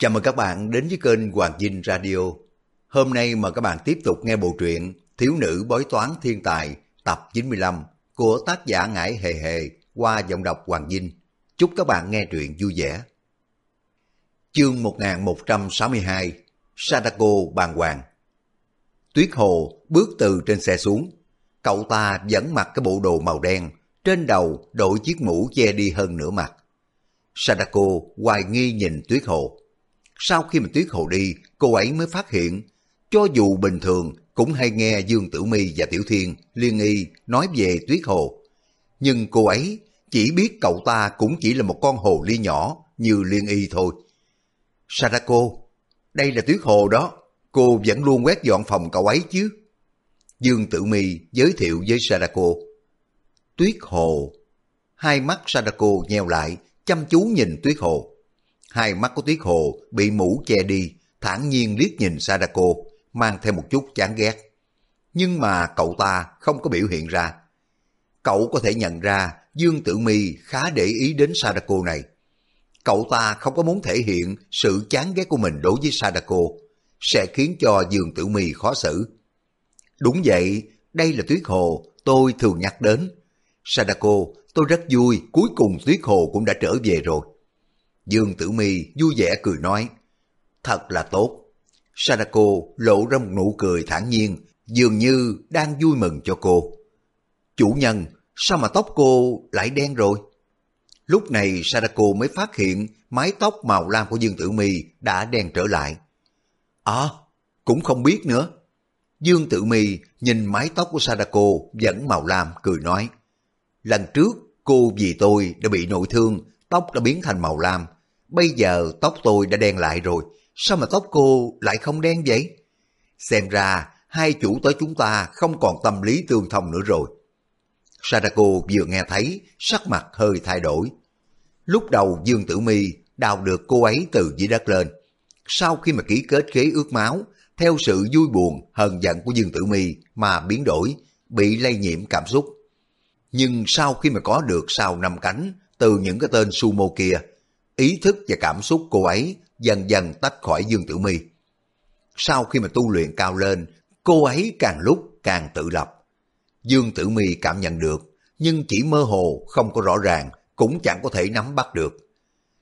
Chào mừng các bạn đến với kênh Hoàng Dinh Radio. Hôm nay mời các bạn tiếp tục nghe bộ truyện Thiếu nữ bói toán thiên tài tập 95 của tác giả Ngải Hề Hề qua giọng đọc Hoàng Dinh. Chúc các bạn nghe truyện vui vẻ. Chương 1162 Sadako bàn hoàng Tuyết Hồ bước từ trên xe xuống. Cậu ta vẫn mặc cái bộ đồ màu đen, trên đầu đội chiếc mũ che đi hơn nửa mặt. Sadako hoài nghi nhìn Tuyết Hồ. Sau khi mà Tuyết Hồ đi, cô ấy mới phát hiện, cho dù bình thường cũng hay nghe Dương Tử Mi và Tiểu Thiên, Liên Y nói về Tuyết Hồ. Nhưng cô ấy chỉ biết cậu ta cũng chỉ là một con hồ ly nhỏ như Liên Y thôi. Sadako, đây là Tuyết Hồ đó, cô vẫn luôn quét dọn phòng cậu ấy chứ. Dương Tử Mi giới thiệu với Sadako. Tuyết Hồ. Hai mắt Sadako nheo lại, chăm chú nhìn Tuyết Hồ. Hai mắt của Tuyết Hồ bị mũ che đi, thản nhiên liếc nhìn Sadako, mang theo một chút chán ghét. Nhưng mà cậu ta không có biểu hiện ra. Cậu có thể nhận ra Dương Tử Mi khá để ý đến Sadako này. Cậu ta không có muốn thể hiện sự chán ghét của mình đối với Sadako, sẽ khiến cho Dương Tử Mi khó xử. Đúng vậy, đây là Tuyết Hồ tôi thường nhắc đến. Sadako, tôi rất vui, cuối cùng Tuyết Hồ cũng đã trở về rồi. Dương Tử Mi vui vẻ cười nói, thật là tốt. Sadako lộ ra một nụ cười thản nhiên, dường như đang vui mừng cho cô. Chủ nhân, sao mà tóc cô lại đen rồi? Lúc này Sadako mới phát hiện mái tóc màu lam của Dương Tử Mi đã đen trở lại. À, cũng không biết nữa. Dương Tử Mi nhìn mái tóc của Sadako vẫn màu lam cười nói. Lần trước cô vì tôi đã bị nội thương, tóc đã biến thành màu lam. Bây giờ tóc tôi đã đen lại rồi, sao mà tóc cô lại không đen vậy? Xem ra hai chủ tới chúng ta không còn tâm lý tương thông nữa rồi. Sadako vừa nghe thấy, sắc mặt hơi thay đổi. Lúc đầu Dương Tử Mi đào được cô ấy từ dưới đất lên. Sau khi mà ký kết khế ước máu, theo sự vui buồn, hờn giận của Dương Tử Mi mà biến đổi, bị lây nhiễm cảm xúc. Nhưng sau khi mà có được sao năm cánh từ những cái tên sumo kia, ý thức và cảm xúc cô ấy dần dần tách khỏi Dương Tử Mi. Sau khi mà tu luyện cao lên, cô ấy càng lúc càng tự lập. Dương Tử Mi cảm nhận được, nhưng chỉ mơ hồ, không có rõ ràng, cũng chẳng có thể nắm bắt được.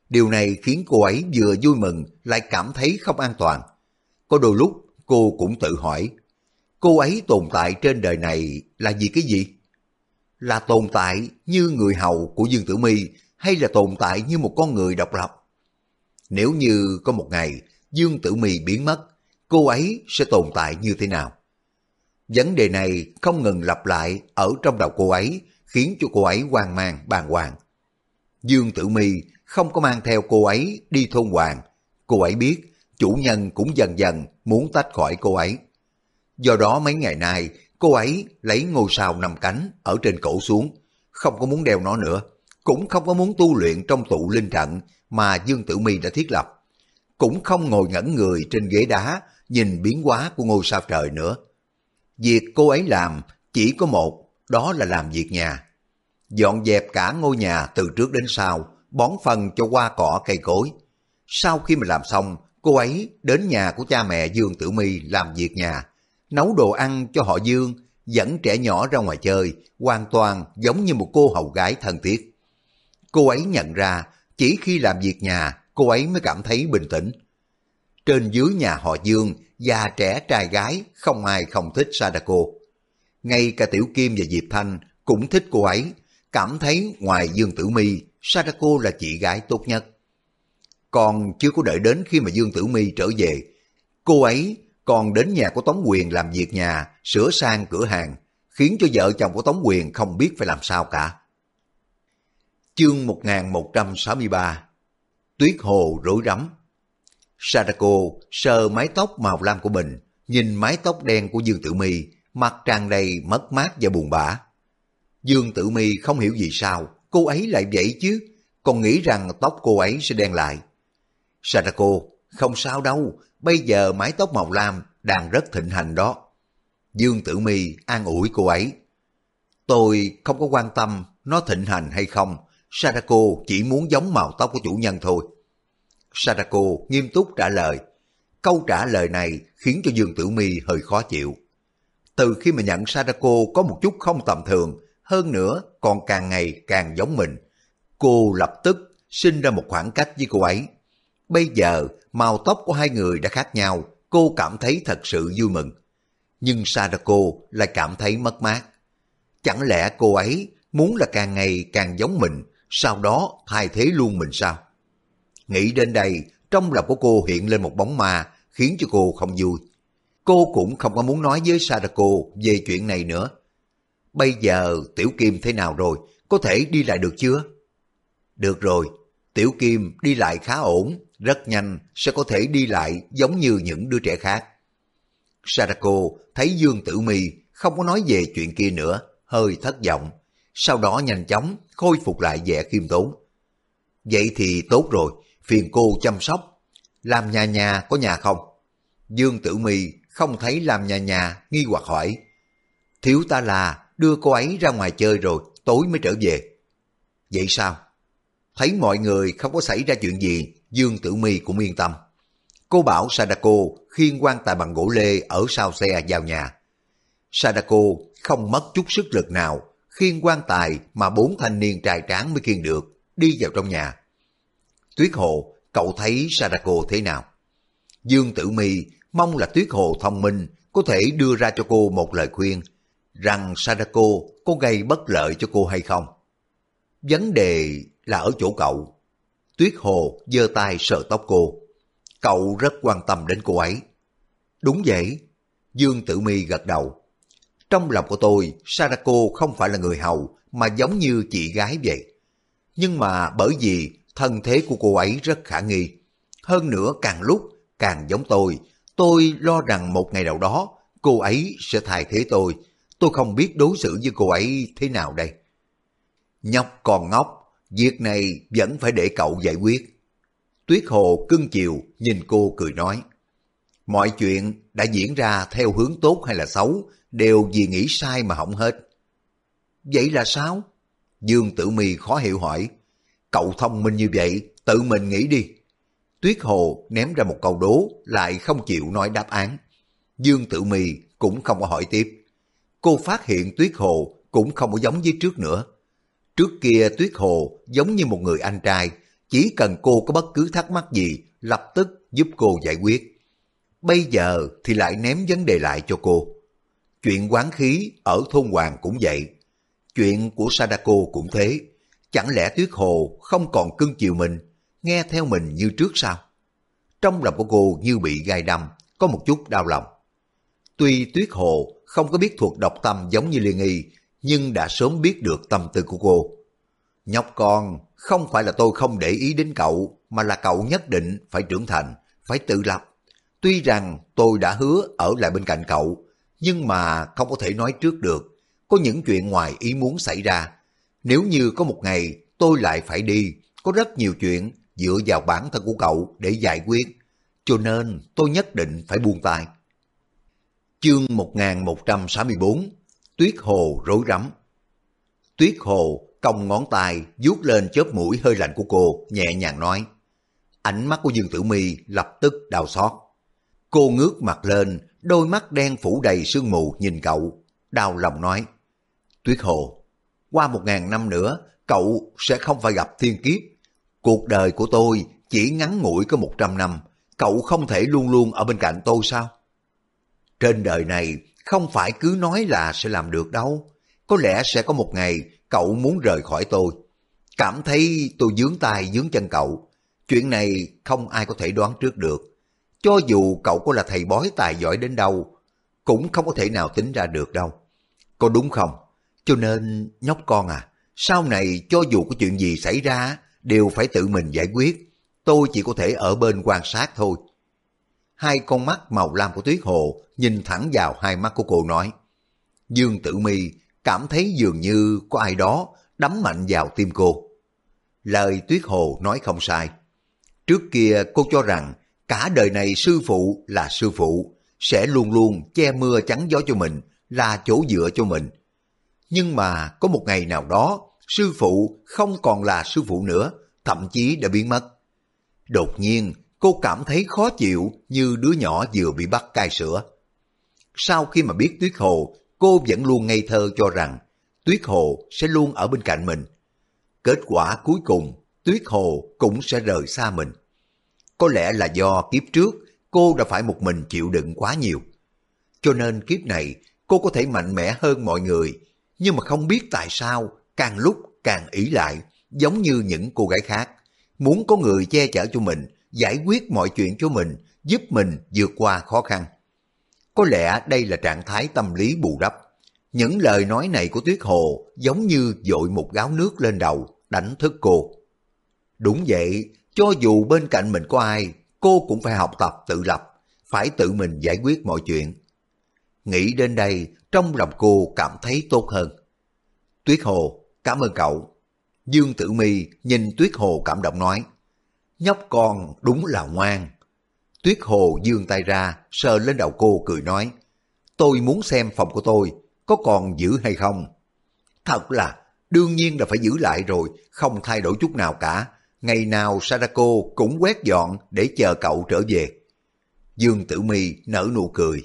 Điều này khiến cô ấy vừa vui mừng lại cảm thấy không an toàn. Có đôi lúc cô cũng tự hỏi, cô ấy tồn tại trên đời này là vì cái gì? Là tồn tại như người hầu của Dương Tử Mi hay là tồn tại như một con người độc lập? Nếu như có một ngày Dương Tử Mi biến mất, cô ấy sẽ tồn tại như thế nào? Vấn đề này không ngừng lặp lại ở trong đầu cô ấy, khiến cho cô ấy hoang mang, bàng hoàng. Dương Tử Mi không có mang theo cô ấy đi thôn hoàng. Cô ấy biết chủ nhân cũng dần dần muốn tách khỏi cô ấy. Do đó mấy ngày nay, cô ấy lấy ngôi sao nằm cánh ở trên cổ xuống, không có muốn đeo nó nữa, cũng không có muốn tu luyện trong tụ linh trận mà Dương Tử Mi đã thiết lập. Cũng không ngồi ngẩn người trên ghế đá nhìn biến hóa của ngôi sao trời nữa. Việc cô ấy làm chỉ có một, đó là làm việc nhà. Dọn dẹp cả ngôi nhà từ trước đến sau, bón phân cho hoa cỏ cây cối. Sau khi mà làm xong, cô ấy đến nhà của cha mẹ Dương Tử Mi làm việc nhà, nấu đồ ăn cho họ Dương, dẫn trẻ nhỏ ra ngoài chơi, hoàn toàn giống như một cô hầu gái thân thiết. Cô ấy nhận ra, chỉ khi làm việc nhà, cô ấy mới cảm thấy bình tĩnh. Trên dưới nhà họ Dương, già trẻ trai gái, không ai không thích Sadako. Ngay cả Tiểu Kim và Diệp Thanh cũng thích cô ấy, cảm thấy ngoài Dương Tử Mi, Sadako là chị gái tốt nhất. Còn chưa có đợi đến khi mà Dương Tử Mi trở về, cô ấy còn đến nhà của Tống Quyền làm việc nhà, sửa sang cửa hàng, khiến cho vợ chồng của Tống Quyền không biết phải làm sao cả. Chương 1163 Tuyết Hồ rối rắm Sadako sờ mái tóc màu lam của mình, nhìn mái tóc đen của Dương Tử Mi, mặt tràn đầy mất mát và buồn bã. Dương Tử Mi không hiểu gì sao, cô ấy lại vậy chứ, còn nghĩ rằng tóc cô ấy sẽ đen lại. Sadako, không sao đâu, bây giờ mái tóc màu lam đang rất thịnh hành đó. Dương Tử Mi an ủi cô ấy. Tôi không có quan tâm nó thịnh hành hay không, Sadako chỉ muốn giống màu tóc của chủ nhân thôi. Sadako nghiêm túc trả lời. Câu trả lời này khiến cho Dương Tử Mi hơi khó chịu. Từ khi mà nhận Sadako có một chút không tầm thường, hơn nữa còn càng ngày càng giống mình, cô lập tức sinh ra một khoảng cách với cô ấy. Bây giờ, màu tóc của hai người đã khác nhau, cô cảm thấy thật sự vui mừng. Nhưng Sadako lại cảm thấy mất mát. Chẳng lẽ cô ấy muốn là càng ngày càng giống mình, sau đó thay thế luôn mình sao? Nghĩ đến đây, trong lòng của cô hiện lên một bóng ma, khiến cho cô không vui. Cô cũng không có muốn nói với Sadako về chuyện này nữa. Bây giờ Tiểu Kim thế nào rồi? Có thể đi lại được chưa? Được rồi, Tiểu Kim đi lại khá ổn, rất nhanh sẽ có thể đi lại giống như những đứa trẻ khác. Sadako thấy Dương Tử Mi không có nói về chuyện kia nữa, hơi thất vọng. Sau đó nhanh chóng khôi phục lại vẻ khiêm tốn. Vậy thì tốt rồi, phiền cô chăm sóc. Làm nhà nhà có nhà không? Dương Tử Mi không thấy làm nhà nhà, nghi hoặc hỏi. Thiếu ta là đưa cô ấy ra ngoài chơi rồi, tối mới trở về. Vậy sao? Thấy mọi người không có xảy ra chuyện gì, Dương Tử Mi cũng yên tâm. Cô bảo Sadako khiên quan tài bằng gỗ lê ở sau xe vào nhà. Sadako không mất chút sức lực nào, khiên quan tài mà bốn thanh niên trai tráng mới khiên được, đi vào trong nhà. Tuyết Hồ, cậu thấy Sadako thế nào? Dương Tử Mi mong là Tuyết Hồ thông minh, có thể đưa ra cho cô một lời khuyên, rằng Sadako có gây bất lợi cho cô hay không. Vấn đề là ở chỗ cậu. Tuyết Hồ giơ tay sờ tóc cô. Cậu rất quan tâm đến cô ấy. Đúng vậy. Dương Tử Mi gật đầu. Trong lòng của tôi, Sadako không phải là người hầu, mà giống như chị gái vậy. Nhưng mà bởi vì thân thế của cô ấy rất khả nghi. Hơn nữa càng lúc càng giống tôi, tôi lo rằng một ngày nào đó cô ấy sẽ thay thế tôi. Tôi không biết đối xử với cô ấy thế nào đây. Nhóc còn ngốc, việc này vẫn phải để cậu giải quyết. Tuyết Hồ cưng chiều nhìn cô cười nói. Mọi chuyện đã diễn ra theo hướng tốt hay là xấu đều vì nghĩ sai mà hỏng hết. Vậy là sao? Dương Tử Mi khó hiểu hỏi. Cậu thông minh như vậy, tự mình nghĩ đi. Tuyết Hồ ném ra một câu đố lại không chịu nói đáp án. Dương Tử Mi cũng không có hỏi tiếp. Cô phát hiện Tuyết Hồ cũng không có giống với trước nữa. Trước kia Tuyết Hồ giống như một người anh trai, chỉ cần cô có bất cứ thắc mắc gì, lập tức giúp cô giải quyết. Bây giờ thì lại ném vấn đề lại cho cô. Chuyện quán khí ở thôn Hoàng cũng vậy. Chuyện của Sadako cũng thế. Chẳng lẽ Tuyết Hồ không còn cưng chiều mình, nghe theo mình như trước sao? Trong lòng của cô như bị gai đâm, có một chút đau lòng. Tuy Tuyết Hồ không có biết thuộc độc tâm giống như Liên Y, nhưng đã sớm biết được tâm tư của cô. Nhóc con, không phải là tôi không để ý đến cậu, mà là cậu nhất định phải trưởng thành, phải tự lập. Tuy rằng tôi đã hứa ở lại bên cạnh cậu, nhưng mà không có thể nói trước được. Có những chuyện ngoài ý muốn xảy ra. Nếu như có một ngày tôi lại phải đi, có rất nhiều chuyện dựa vào bản thân của cậu để giải quyết. Cho nên tôi nhất định phải buông tay. Chương 1164 Tuyết Hồ rối rắm Tuyết Hồ cong ngón tay vuốt lên chớp mũi hơi lạnh của cô, nhẹ nhàng nói. Ánh mắt của Dương Tử Mi lập tức đau xót. Cô ngước mặt lên, đôi mắt đen phủ đầy sương mù nhìn cậu, đau lòng nói. Tuyết Hồ, qua một ngàn năm nữa, cậu sẽ không phải gặp thiên kiếp. Cuộc đời của tôi chỉ ngắn ngủi có một trăm năm, cậu không thể luôn luôn ở bên cạnh tôi sao? Trên đời này không phải cứ nói là sẽ làm được đâu. Có lẽ sẽ có một ngày cậu muốn rời khỏi tôi. Cảm thấy tôi dướng tay dướng chân cậu. Chuyện này không ai có thể đoán trước được. Cho dù cậu có là thầy bói tài giỏi đến đâu, cũng không có thể nào tính ra được đâu. Có đúng không? Cho nên, nhóc con à, sau này cho dù có chuyện gì xảy ra, đều phải tự mình giải quyết. Tôi chỉ có thể ở bên quan sát thôi. Hai con mắt màu lam của Tuyết Hồ nhìn thẳng vào hai mắt của cô nói. Dương Tử Mi cảm thấy dường như có ai đó đấm mạnh vào tim cô. Lời Tuyết Hồ nói không sai. Trước kia cô cho rằng cả đời này sư phụ là sư phụ, sẽ luôn luôn che mưa chắn gió cho mình, là chỗ dựa cho mình. Nhưng mà có một ngày nào đó, sư phụ không còn là sư phụ nữa, thậm chí đã biến mất. Đột nhiên, cô cảm thấy khó chịu như đứa nhỏ vừa bị bắt cai sữa. Sau khi mà biết Tuyết Hồ, cô vẫn luôn ngây thơ cho rằng Tuyết Hồ sẽ luôn ở bên cạnh mình. Kết quả cuối cùng, Tuyết Hồ cũng sẽ rời xa mình. Có lẽ là do kiếp trước cô đã phải một mình chịu đựng quá nhiều. Cho nên kiếp này cô có thể mạnh mẽ hơn mọi người, nhưng mà không biết tại sao càng lúc càng ý lại, giống như những cô gái khác. Muốn có người che chở cho mình, giải quyết mọi chuyện cho mình, giúp mình vượt qua khó khăn. Có lẽ đây là trạng thái tâm lý bù đắp. Những lời nói này của Tuyết Hồ giống như dội một gáo nước lên đầu, đánh thức cô. Đúng vậy, cho dù bên cạnh mình có ai, cô cũng phải học tập tự lập, phải tự mình giải quyết mọi chuyện. Nghĩ đến đây, trong lòng cô cảm thấy tốt hơn. Tuyết Hồ, cảm ơn cậu. Dương Tử Mi nhìn Tuyết Hồ cảm động nói, nhóc con đúng là ngoan. Tuyết Hồ dương tay ra, sờ lên đầu cô cười nói, tôi muốn xem phòng của tôi, có còn giữ hay không? Thật là, đương nhiên là phải giữ lại rồi, không thay đổi chút nào cả. Ngày nào Sadako cũng quét dọn để chờ cậu trở về. Dương Tử Mi nở nụ cười.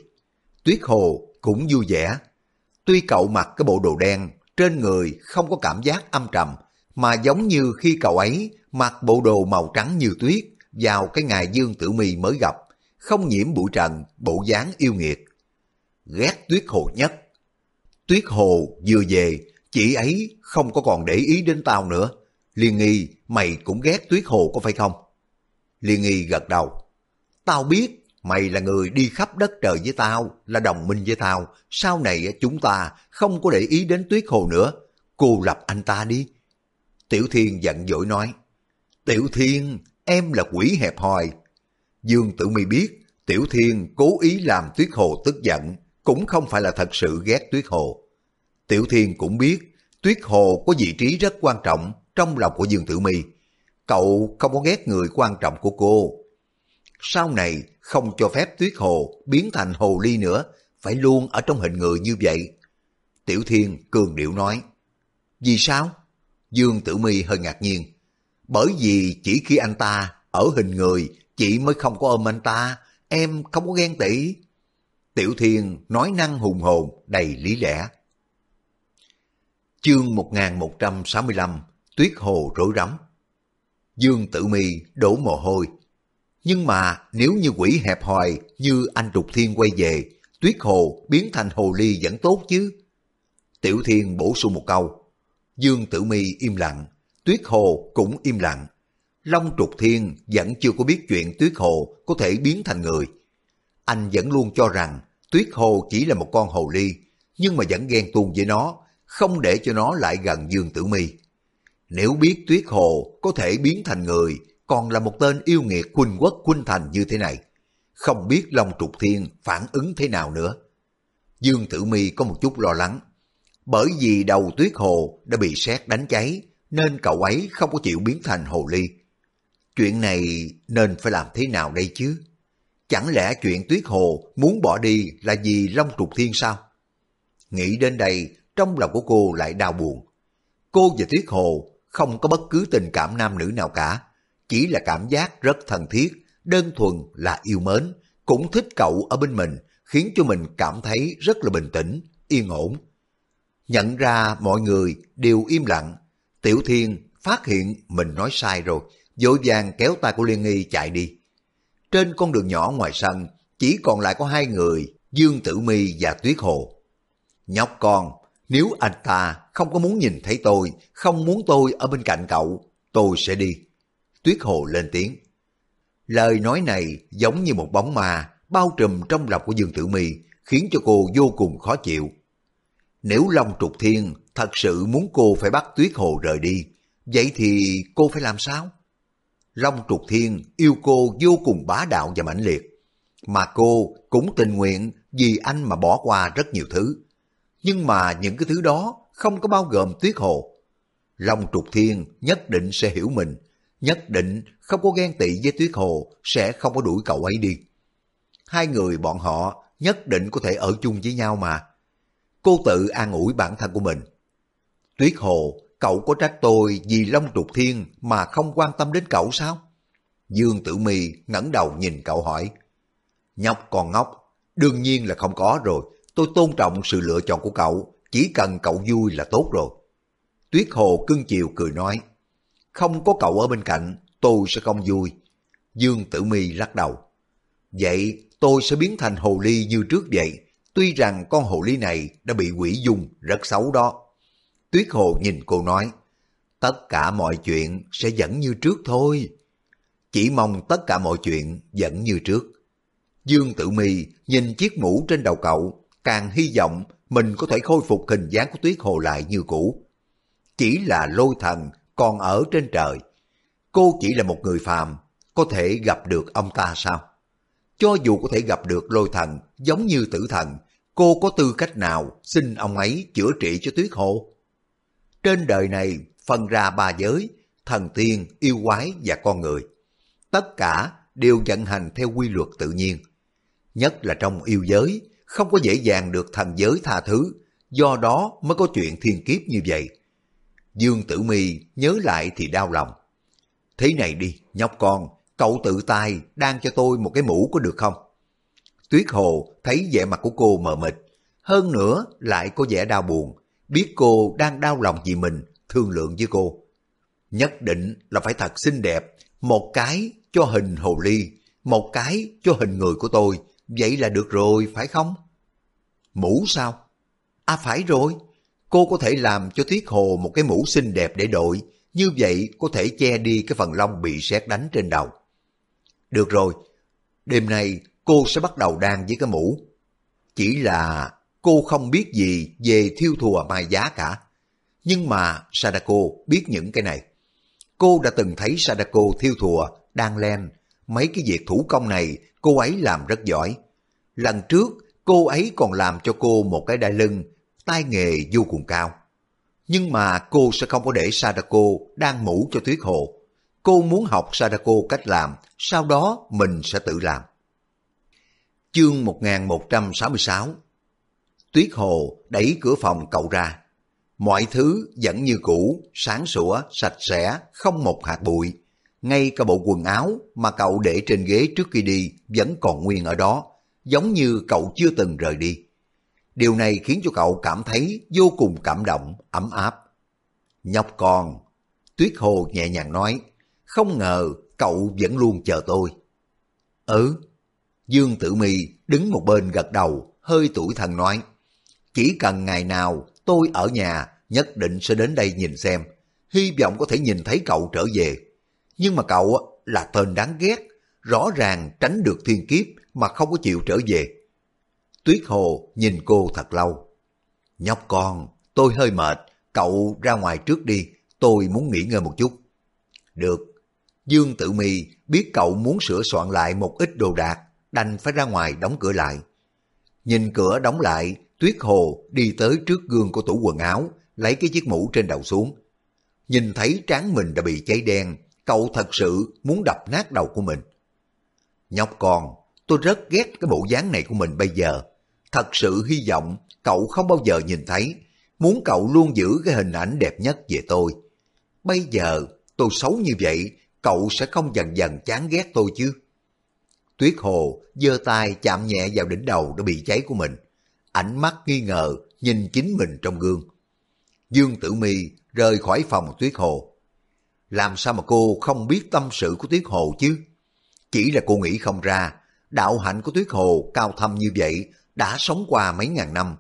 Tuyết Hồ cũng vui vẻ. Tuy cậu mặc cái bộ đồ đen, trên người không có cảm giác âm trầm, mà giống như khi cậu ấy mặc bộ đồ màu trắng như tuyết vào cái ngày Dương Tử Mi mới gặp, không nhiễm bụi trần, bộ dáng yêu nghiệt. Ghét Tuyết Hồ nhất. Tuyết Hồ vừa về, chị ấy không có còn để ý đến tao nữa. Liên nghi, mày cũng ghét Tuyết Hồ có phải không? Liên nghi gật đầu. Tao biết, mày là người đi khắp đất trời với tao, là đồng minh với tao. Sau này chúng ta không có để ý đến Tuyết Hồ nữa. Cô lập anh ta đi. Tiểu Thiên giận dỗi nói. Tiểu Thiên, em là quỷ hẹp hòi. Dương Tử Mi biết, Tiểu Thiên cố ý làm Tuyết Hồ tức giận, cũng không phải là thật sự ghét Tuyết Hồ. Tiểu Thiên cũng biết, Tuyết Hồ có vị trí rất quan trọng trong lòng của Dương Tử Mi. Cậu không có ghét người quan trọng của cô. Sau này không cho phép Tuyết Hồ biến thành hồ ly nữa, phải luôn ở trong hình người như vậy. Tiểu Thiên cường điệu nói. Vì sao? Dương Tử Mi hơi ngạc nhiên. Bởi vì chỉ khi anh ta ở hình người, chị mới không có ôm anh ta, em không có ghen tị. Tiểu Thiên nói năng hùng hồn, đầy lý lẽ. Chương 1165 Tuyết Hồ rối rắm Dương Tử Mi đổ mồ hôi. Nhưng mà nếu như quỷ hẹp hòi như anh Trục Thiên quay về, Tuyết Hồ biến thành hồ ly vẫn tốt chứ. Tiểu Thiên bổ sung một câu. Dương Tử Mi im lặng, Tuyết Hồ cũng im lặng. Long Trục Thiên vẫn chưa có biết chuyện Tuyết Hồ có thể biến thành người. Anh vẫn luôn cho rằng Tuyết Hồ chỉ là một con hồ ly, nhưng mà vẫn ghen tuông với nó, không để cho nó lại gần Dương Tử Mi. Nếu biết Tuyết Hồ có thể biến thành người, còn là một tên yêu nghiệt khuynh quốc khuynh thành như thế này, không biết Long Trục Thiên phản ứng thế nào nữa. Dương Tử Mi có một chút lo lắng, bởi vì đầu Tuyết Hồ đã bị sét đánh cháy, nên cậu ấy không có chịu biến thành hồ ly. Chuyện này nên phải làm thế nào đây chứ? Chẳng lẽ chuyện Tuyết Hồ muốn bỏ đi là vì Long Trục Thiên sao? Nghĩ đến đây, trong lòng của cô lại đau buồn. Cô và Tuyết Hồ không có bất cứ tình cảm nam nữ nào cả, chỉ là cảm giác rất thân thiết, đơn thuần là yêu mến, cũng thích cậu ở bên mình, khiến cho mình cảm thấy rất là bình tĩnh, yên ổn. Nhận ra mọi người đều im lặng, Tiểu Thiên phát hiện mình nói sai rồi, dội vàng kéo tay của Liên Nghi chạy đi. Trên con đường nhỏ ngoài sân, chỉ còn lại có hai người, Dương Tử Mi và Tuyết Hồ. Nhóc con, nếu anh ta không có muốn nhìn thấy tôi, không muốn tôi ở bên cạnh cậu, tôi sẽ đi. Tuyết Hồ lên tiếng. Lời nói này giống như một bóng ma bao trùm trong lòng của Dương Tử Mi, khiến cho cô vô cùng khó chịu. Nếu Long Trục Thiên thật sự muốn cô phải bắt Tuyết Hồ rời đi, vậy thì cô phải làm sao? Long Trục Thiên yêu cô vô cùng bá đạo và mãnh liệt, mà cô cũng tình nguyện vì anh mà bỏ qua rất nhiều thứ. Nhưng mà những cái thứ đó không có bao gồm Tuyết Hồ. Long Trục Thiên nhất định sẽ hiểu mình, nhất định không có ghen tị với Tuyết Hồ sẽ không có đuổi cậu ấy đi. Hai người bọn họ nhất định có thể ở chung với nhau mà. Cô tự an ủi bản thân của mình. Tuyết Hồ, cậu có trách tôi vì Long Trục Thiên mà không quan tâm đến cậu sao? Dương Tử Mi ngẩng đầu nhìn cậu hỏi. Nhóc còn ngốc, đương nhiên là không có rồi. Tôi tôn trọng sự lựa chọn của cậu, chỉ cần cậu vui là tốt rồi. Tuyết Hồ cưng chiều cười nói. Không có cậu ở bên cạnh, tôi sẽ không vui. Dương Tử Mi lắc đầu. Vậy tôi sẽ biến thành hồ ly như trước vậy. Tuy rằng con hồ ly này đã bị quỷ dung rất xấu đó. Tuyết Hồ nhìn cô nói, tất cả mọi chuyện sẽ vẫn như trước thôi. Chỉ mong tất cả mọi chuyện vẫn như trước. Dương Tử Mi nhìn chiếc mũ trên đầu cậu, càng hy vọng mình có thể khôi phục hình dáng của Tuyết Hồ lại như cũ. Chỉ là lôi thần còn ở trên trời. Cô chỉ là một người phàm, có thể gặp được ông ta sao? Cho dù có thể gặp được lôi thần giống như tử thần, cô có tư cách nào xin ông ấy chữa trị cho Tuyết Hồ? Trên đời này phân ra ba giới, thần tiên, yêu quái và con người. Tất cả đều vận hành theo quy luật tự nhiên. Nhất là trong yêu giới, không có dễ dàng được thần giới tha thứ, do đó mới có chuyện thiên kiếp như vậy. Dương Tử Mi nhớ lại thì đau lòng. Thế này đi, nhóc con, cậu tự tay đang cho tôi một cái mũ có được không? Tuyết Hồ thấy vẻ mặt của cô mờ mịt, hơn nữa lại có vẻ đau buồn, biết cô đang đau lòng vì mình, thương lượng với cô. Nhất định là phải thật xinh đẹp, một cái cho hình hồ ly, một cái cho hình người của tôi, vậy là được rồi, phải không? Mũ sao? À phải rồi, cô có thể làm cho Tuyết Hồ một cái mũ xinh đẹp để đội, như vậy có thể che đi cái phần lông bị sét đánh trên đầu. Được rồi, đêm nay cô sẽ bắt đầu đan với cái mũ. Chỉ là cô không biết gì về thiêu thùa mai giá cả. Nhưng mà Sadako biết những cái này. Cô đã từng thấy Sadako thiêu thùa, đan len. Mấy cái việc thủ công này cô ấy làm rất giỏi. Lần trước cô ấy còn làm cho cô một cái đai lưng, tay nghề vô cùng cao. Nhưng mà cô sẽ không có để Sadako đang mũ cho Tuyết Hồ. Cô muốn học Sadako cách làm, sau đó mình sẽ tự làm. Chương 1166 Tuyết Hồ đẩy cửa phòng cậu ra. Mọi thứ vẫn như cũ, sáng sủa, sạch sẽ, không một hạt bụi. Ngay cả bộ quần áo mà cậu để trên ghế trước khi đi vẫn còn nguyên ở đó, giống như cậu chưa từng rời đi. Điều này khiến cho cậu cảm thấy vô cùng cảm động, ấm áp. Nhóc con, Tuyết Hồ nhẹ nhàng nói, không ngờ cậu vẫn luôn chờ tôi. Ừ, Dương Tử Mi đứng một bên gật đầu, hơi tủi thần nói, chỉ cần ngày nào tôi ở nhà nhất định sẽ đến đây nhìn xem, hy vọng có thể nhìn thấy cậu trở về. Nhưng mà cậu là tên đáng ghét, rõ ràng tránh được thiên kiếp mà không có chịu trở về. Tuyết Hồ nhìn cô thật lâu. Nhóc con, tôi hơi mệt, cậu ra ngoài trước đi, tôi muốn nghỉ ngơi một chút. Được. Dương Tử Mi biết cậu muốn sửa soạn lại một ít đồ đạc, đành phải ra ngoài đóng cửa lại. Nhìn cửa đóng lại, Tuyết Hồ đi tới trước gương của tủ quần áo, lấy cái chiếc mũ trên đầu xuống. Nhìn thấy trán mình đã bị cháy đen, cậu thật sự muốn đập nát đầu của mình. Nhóc con, tôi rất ghét cái bộ dáng này của mình bây giờ. Thật sự hy vọng cậu không bao giờ nhìn thấy, muốn cậu luôn giữ cái hình ảnh đẹp nhất về tôi. Bây giờ tôi xấu như vậy, cậu sẽ không dần dần chán ghét tôi chứ. Tuyết Hồ giơ tay chạm nhẹ vào đỉnh đầu đã bị cháy của mình. Ánh mắt nghi ngờ nhìn chính mình trong gương. Dương Tử Mi rời khỏi phòng Tuyết Hồ. Làm sao mà cô không biết tâm sự của Tuyết Hồ chứ? Chỉ là cô nghĩ không ra, đạo hạnh của Tuyết Hồ cao thâm như vậy đã sống qua mấy ngàn năm.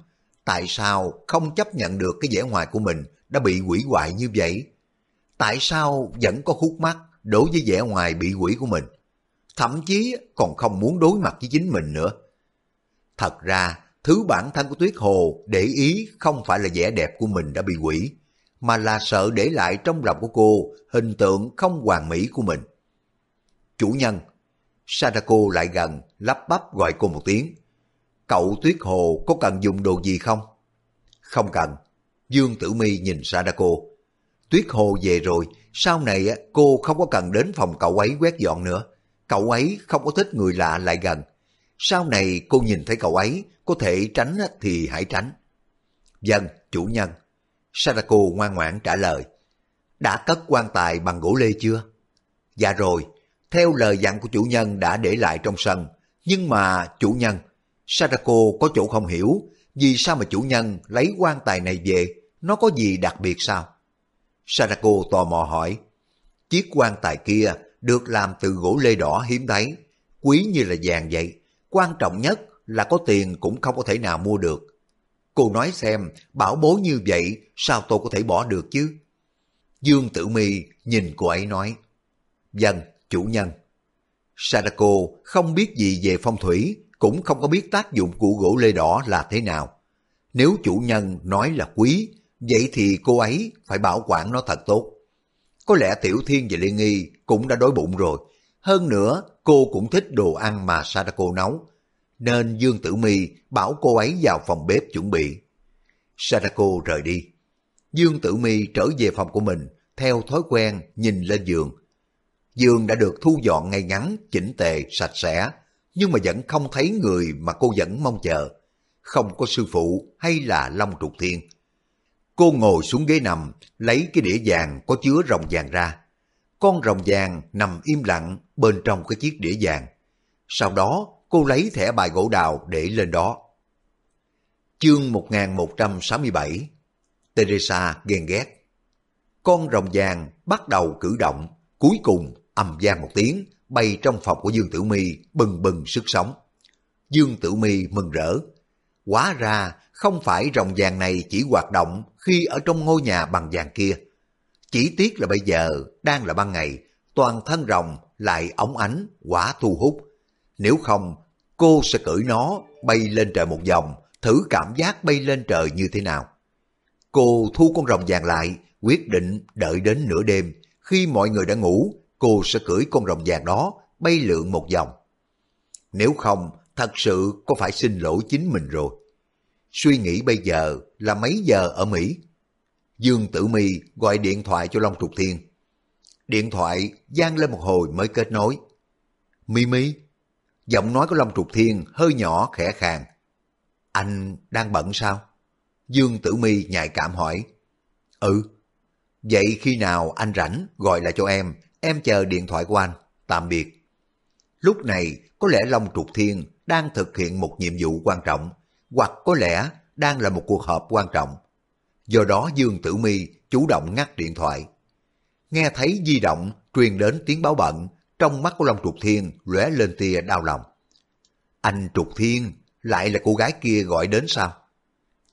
Tại sao không chấp nhận được cái vẻ ngoài của mình đã bị quỷ hoại như vậy? Tại sao vẫn có khúc mắt đối với vẻ ngoài bị quỷ của mình? Thậm chí còn không muốn đối mặt với chính mình nữa. Thật ra, thứ bản thân của Tuyết Hồ để ý không phải là vẻ đẹp của mình đã bị quỷ, mà là sợ để lại trong lòng của cô hình tượng không hoàn mỹ của mình. Chủ nhân, Sadako lại gần, lắp bắp gọi cô một tiếng. Cậu Tuyết Hồ có cần dùng đồ gì không? Không cần. Dương Tử Mi nhìn Sadako. Tuyết Hồ về rồi, sau này cô không có cần đến phòng cậu ấy quét dọn nữa. Cậu ấy không có thích người lạ lại gần. Sau này cô nhìn thấy cậu ấy, có thể tránh thì hãy tránh. Dân, chủ nhân. Sadako ngoan ngoãn trả lời. Đã cất quan tài bằng gỗ lê chưa? Dạ rồi. theo lời dặn của chủ nhân đã để lại trong sân. Nhưng mà chủ nhân, Sadako có chỗ không hiểu, vì sao mà chủ nhân lấy quan tài này về, nó có gì đặc biệt sao? Sadako tò mò hỏi, chiếc quan tài kia được làm từ gỗ lê đỏ hiếm thấy, quý như là vàng vậy. Quan trọng nhất là có tiền cũng không có thể nào mua được. Cô nói xem, bảo bối như vậy sao tôi có thể bỏ được chứ? Dương Tử Mi nhìn cô ấy nói, Dân, chủ nhân. Sadako không biết gì về phong thủy, cũng không có biết tác dụng của gỗ lê đỏ là thế nào. Nếu chủ nhân nói là quý, vậy thì cô ấy phải bảo quản nó thật tốt. Có lẽ Tiểu Thiên và Liên Nghi cũng đã đói bụng rồi. Hơn nữa, cô cũng thích đồ ăn mà Sadako nấu. Nên Dương Tử Mi bảo cô ấy vào phòng bếp chuẩn bị. Sadako rời đi. Dương Tử Mi trở về phòng của mình, theo thói quen nhìn lên giường. Giường đã được thu dọn ngay ngắn, chỉnh tề, sạch sẽ, nhưng mà vẫn không thấy người mà cô vẫn mong chờ. Không có sư phụ hay là Long Trục Thiên. Cô ngồi xuống ghế nằm, lấy cái đĩa vàng có chứa rồng vàng ra. Con rồng vàng nằm im lặng bên trong cái chiếc đĩa vàng. Sau đó cô lấy thẻ bài gỗ đào để lên đó. Chương 1167 Teresa ghen ghét Con rồng vàng bắt đầu cử động, cuối cùng ầm vang một tiếng, bay trong phòng của Dương Tử Mi bừng bừng sức sống. Dương Tử Mi mừng rỡ. Hóa ra không phải rồng vàng này chỉ hoạt động khi ở trong ngôi nhà bằng vàng kia. Chỉ tiếc là bây giờ đang là ban ngày, toàn thân rồng lại ống ánh, quả thu hút. Nếu không, cô sẽ cưỡi nó bay lên trời một vòng, thử cảm giác bay lên trời như thế nào. Cô thu con rồng vàng lại, quyết định đợi đến nửa đêm, khi mọi người đã ngủ, cô sẽ cưỡi con rồng vàng đó bay lượn một vòng. Nếu không, thật sự có phải xin lỗi chính mình rồi. Suy nghĩ bây giờ là mấy giờ ở Mỹ? Dương Tử Mi gọi điện thoại cho Long Trục Thiên. Điện thoại gian lên một hồi mới kết nối. Mi Mi, giọng nói của Long Trục Thiên hơi nhỏ khẽ khàng. Anh đang bận sao? Dương Tử Mi nhạy cảm hỏi. Ừ. Vậy khi nào anh rảnh gọi lại cho em, em chờ điện thoại của anh. Tạm biệt. Lúc này có lẽ Long Trục Thiên đang thực hiện một nhiệm vụ quan trọng, hoặc có lẽ đang là một cuộc họp quan trọng. Do đó Dương Tử Mi chủ động ngắt điện thoại. Nghe thấy di động truyền đến tiếng báo bận, trong mắt của Long Trục Thiên lóe lên tia đau lòng. Anh Trục Thiên lại là cô gái kia gọi đến sao?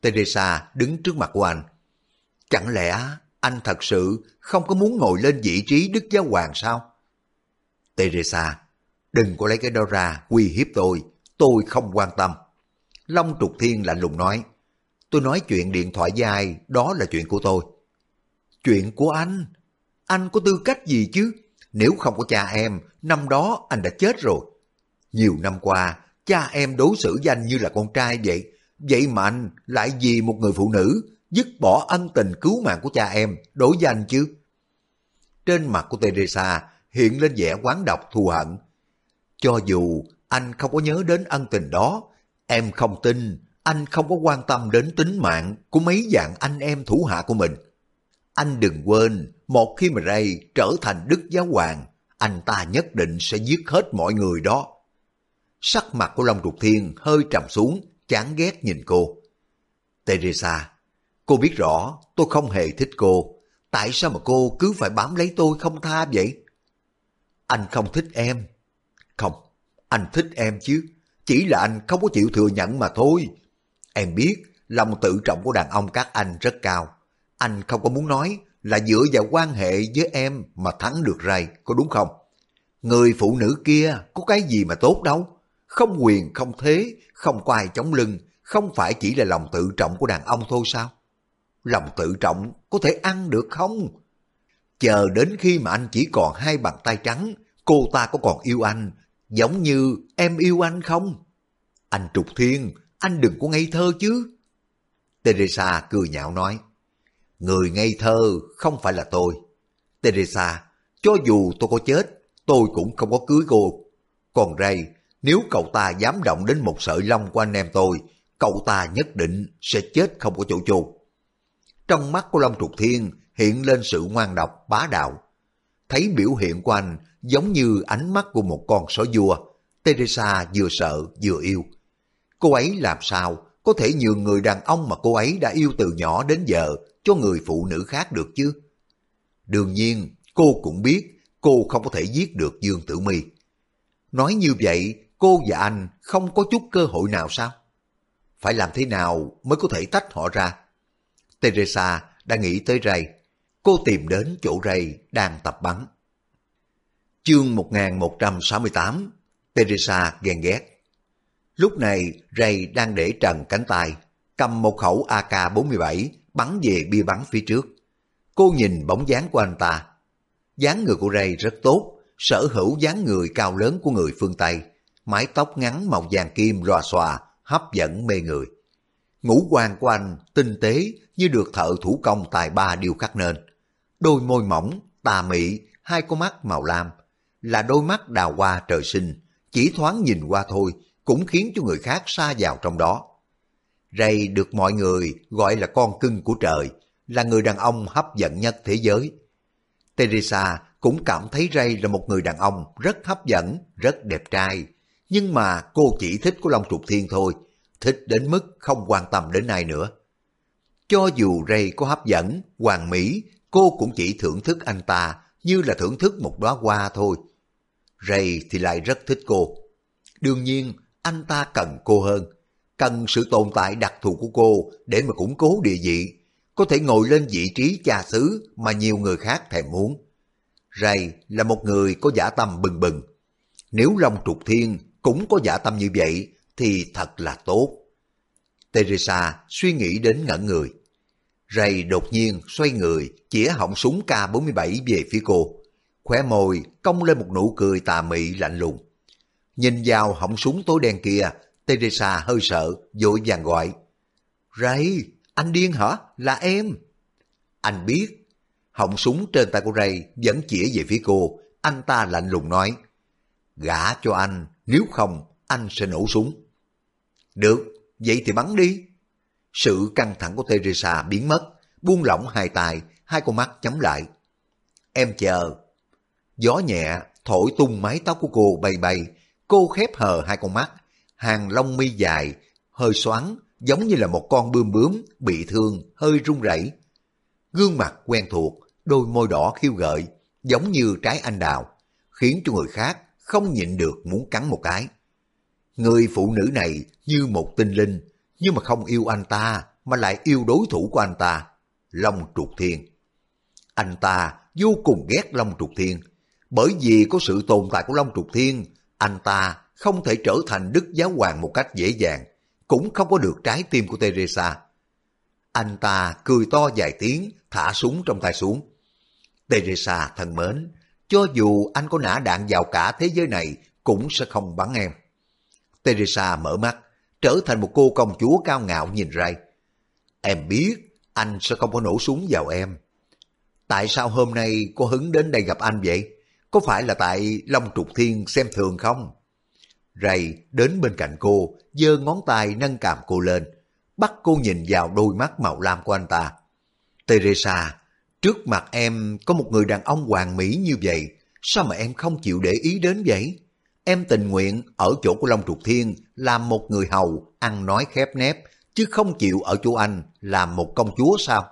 Teresa đứng trước mặt của anh. Chẳng lẽ anh thật sự không có muốn ngồi lên vị trí Đức Giáo Hoàng sao? Teresa, đừng có lấy cái đó ra uy hiếp tôi, tôi không quan tâm. Long Trục Thiên lạnh lùng nói, tôi nói chuyện điện thoại với ai, đó là chuyện của tôi. Chuyện của anh? Anh có tư cách gì chứ? Nếu không có cha em, năm đó anh đã chết rồi. Nhiều năm qua, cha em đối xử với anh như là con trai vậy. Vậy mà anh lại vì một người phụ nữ dứt bỏ ân tình cứu mạng của cha em đối với anh chứ. Trên mặt của Teresa hiện lên vẻ quán độc thù hận. Cho dù anh không có nhớ đến ân tình đó, em không tin anh không có quan tâm đến tính mạng của mấy dạng anh em thủ hạ của mình. Anh đừng quên, một khi mà Ray trở thành đức giáo hoàng, anh ta nhất định sẽ giết hết mọi người đó. Sắc mặt của Long Trục Thiên hơi trầm xuống, chán ghét nhìn cô. Teresa, cô biết rõ tôi không hề thích cô. Tại sao mà cô cứ phải bám lấy tôi không tha vậy? Anh không thích em. Không, anh thích em chứ. Chỉ là anh không có chịu thừa nhận mà thôi. Em biết lòng tự trọng của đàn ông các anh rất cao. Anh không có muốn nói là dựa vào quan hệ với em mà thắng được ray, có đúng không? Người phụ nữ kia có cái gì mà tốt đâu. Không quyền, không thế, không có ai chống lưng, không phải chỉ là lòng tự trọng của đàn ông thôi sao? Lòng tự trọng có thể ăn được không? Chờ đến khi mà anh chỉ còn hai bàn tay trắng, cô ta có còn yêu anh, giống như em yêu anh không? Anh Trục Thiên, anh đừng có ngây thơ chứ. Teresa cười nhạo nói, người ngây thơ không phải là tôi. Teresa, cho dù tôi có chết, tôi cũng không có cưới cô. Còn Ray, nếu cậu ta dám động đến một sợi lông của anh em tôi, cậu ta nhất định sẽ chết không có chỗ chôn. Trong mắt của Long Trục Thiên hiện lên sự ngoan độc bá đạo. thấy biểu hiện của anh giống như ánh mắt của một con sói vua. Teresa vừa sợ vừa yêu. Cô ấy làm sao có thể nhường người đàn ông mà cô ấy đã yêu từ nhỏ đến giờ cho người phụ nữ khác được chứ? Đương nhiên, cô cũng biết cô không có thể giết được Dương Tử Mi. Nói như vậy, cô và anh không có chút cơ hội nào sao? Phải làm thế nào mới có thể tách họ ra? Teresa đã nghĩ tới Ray. Cô tìm đến chỗ Ray đang tập bắn. Chương 1168 Teresa ghen ghét Lúc này Ray đang để trần cánh tay, cầm một khẩu AK-47 bắn về bia bắn phía trước. Cô nhìn bóng dáng của anh ta. dáng người của Ray rất tốt, sở hữu dáng người cao lớn của người phương Tây, mái tóc ngắn màu vàng kim loà xòa, hấp dẫn mê người. Ngũ quan của anh tinh tế như được thợ thủ công tài ba điêu khắc nên. Đôi môi mỏng, tà mị, hai con mắt màu lam, là đôi mắt đào hoa trời sinh, chỉ thoáng nhìn qua thôi cũng khiến cho người khác xa vào trong đó. Ray được mọi người gọi là con cưng của trời, là người đàn ông hấp dẫn nhất thế giới. Teresa cũng cảm thấy Ray là một người đàn ông rất hấp dẫn, rất đẹp trai. Nhưng mà cô chỉ thích của Long Trục Thiên thôi, thích đến mức không quan tâm đến ai nữa. Cho dù Ray có hấp dẫn, hoàng mỹ, cô cũng chỉ thưởng thức anh ta như là thưởng thức một đóa hoa thôi. Ray thì lại rất thích cô. Đương nhiên, anh ta cần cô hơn, cần sự tồn tại đặc thù của cô để mà củng cố địa vị, có thể ngồi lên vị trí cha xứ mà nhiều người khác thèm muốn. Ray là một người có giả tâm bừng bừng. Nếu Long Trục Thiên cũng có giả tâm như vậy thì thật là tốt. Teresa suy nghĩ đến ngẩn người. Ray đột nhiên xoay người, chĩa họng súng K-47 về phía cô. Khóe môi cong lên một nụ cười tà mị lạnh lùng. Nhìn vào họng súng tối đen kia, Teresa hơi sợ, vội vàng gọi. Ray, anh điên hả? Là em. Anh biết. Họng súng trên tay của Ray vẫn chỉ về phía cô. Anh ta lạnh lùng nói. Gả cho anh, nếu không, anh sẽ nổ súng. Được, vậy thì bắn đi. Sự căng thẳng của Teresa biến mất, buông lỏng hai tay, hai con mắt chấm lại. Em chờ. Gió nhẹ thổi tung mái tóc của cô bay bay, cô khép hờ hai con mắt, hàng lông mi dài, hơi xoắn, giống như là một con bươm bướm bị thương, hơi run rẩy. Gương mặt quen thuộc, đôi môi đỏ khiêu gợi, giống như trái anh đào, khiến cho người khác không nhịn được muốn cắn một cái. Người phụ nữ này như một tinh linh, nhưng mà không yêu anh ta, mà lại yêu đối thủ của anh ta, Long Trục Thiên. Anh ta vô cùng ghét Long Trục Thiên, bởi vì có sự tồn tại của Long Trục Thiên, anh ta không thể trở thành đức giáo hoàng một cách dễ dàng, cũng không có được trái tim của Teresa. Anh ta cười to vài tiếng, thả súng trong tay xuống. Teresa thân mến, cho dù anh có nã đạn vào cả thế giới này, cũng sẽ không bắn em. Teresa mở mắt, trở thành một cô công chúa cao ngạo nhìn Ray. Em biết anh sẽ không có nổ súng vào em. Tại sao hôm nay cô hứng đến đây gặp anh vậy? Có phải là tại Long Trục Thiên xem thường không? Ray đến bên cạnh cô, giơ ngón tay nâng cằm cô lên, bắt cô nhìn vào đôi mắt màu lam của anh ta. Teresa, trước mặt em có một người đàn ông hoàn mỹ như vậy, sao mà em không chịu để ý đến vậy? Em tình nguyện ở chỗ của Long Trục Thiên làm một người hầu, ăn nói khép nép, chứ không chịu ở chỗ anh làm một công chúa sao?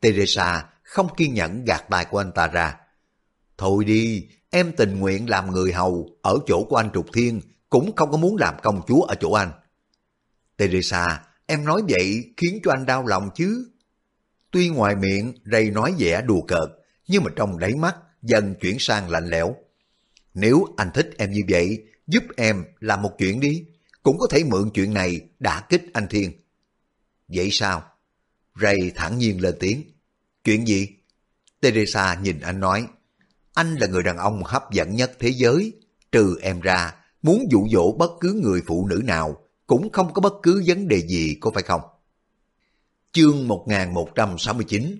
Teresa không kiên nhẫn gạt tay của anh ta ra. Thôi đi, em tình nguyện làm người hầu ở chỗ của anh Trục Thiên, cũng không có muốn làm công chúa ở chỗ anh. Teresa, em nói vậy khiến cho anh đau lòng chứ. Tuy ngoài miệng Ray nói vẻ đùa cợt, nhưng mà trong đáy mắt dần chuyển sang lạnh lẽo. Nếu anh thích em như vậy, giúp em làm một chuyện đi, cũng có thể mượn chuyện này đả kích anh Thiên. Vậy sao? Ray thẳng nhiên lên tiếng. Chuyện gì? Teresa nhìn anh nói, anh là người đàn ông hấp dẫn nhất thế giới, trừ em ra, muốn dụ dỗ bất cứ người phụ nữ nào, cũng không có bất cứ vấn đề gì có phải không? Chương 1169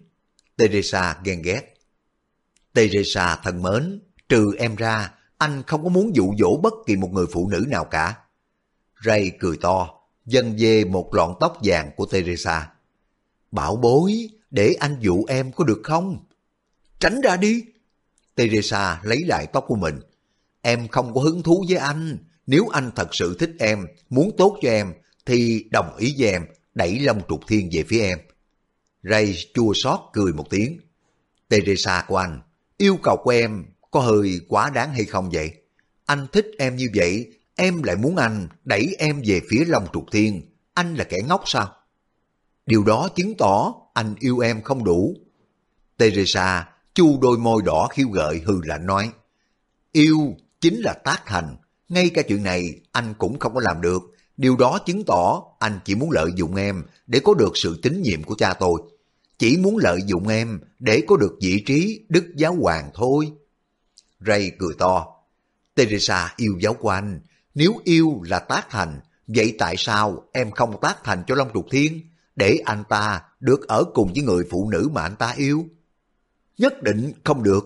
Teresa ghen ghét Teresa thân mến, trừ em ra, anh không có muốn dụ dỗ bất kỳ một người phụ nữ nào cả. Ray cười to, dần dê một lọn tóc vàng của Teresa. Bảo bối, để anh dụ em có được không? Tránh ra đi! Teresa lấy lại tóc của mình. Em không có hứng thú với anh. Nếu anh thật sự thích em, muốn tốt cho em, thì đồng ý với em, đẩy Long Trục Thiên về phía em. Ray chua xót cười một tiếng. Teresa của anh, yêu cầu của em có hơi quá đáng hay không vậy? Anh thích em như vậy, em lại muốn anh đẩy em về phía Long Trục Thiên. Anh là kẻ ngốc sao? Điều đó chứng tỏ anh yêu em không đủ. Teresa chu đôi môi đỏ khiêu gợi hư lạnh nói. Yêu chính là tác thành, ngay cả chuyện này anh cũng không có làm được. Điều đó chứng tỏ anh chỉ muốn lợi dụng em để có được sự tín nhiệm của cha tôi. Chỉ muốn lợi dụng em để có được vị trí đức giáo hoàng thôi. Ray cười to. Teresa yêu giáo của anh. Nếu yêu là tác thành, vậy tại sao em không tác thành cho Long Trục Thiên? Để anh ta được ở cùng với người phụ nữ mà anh ta yêu? Nhất định không được.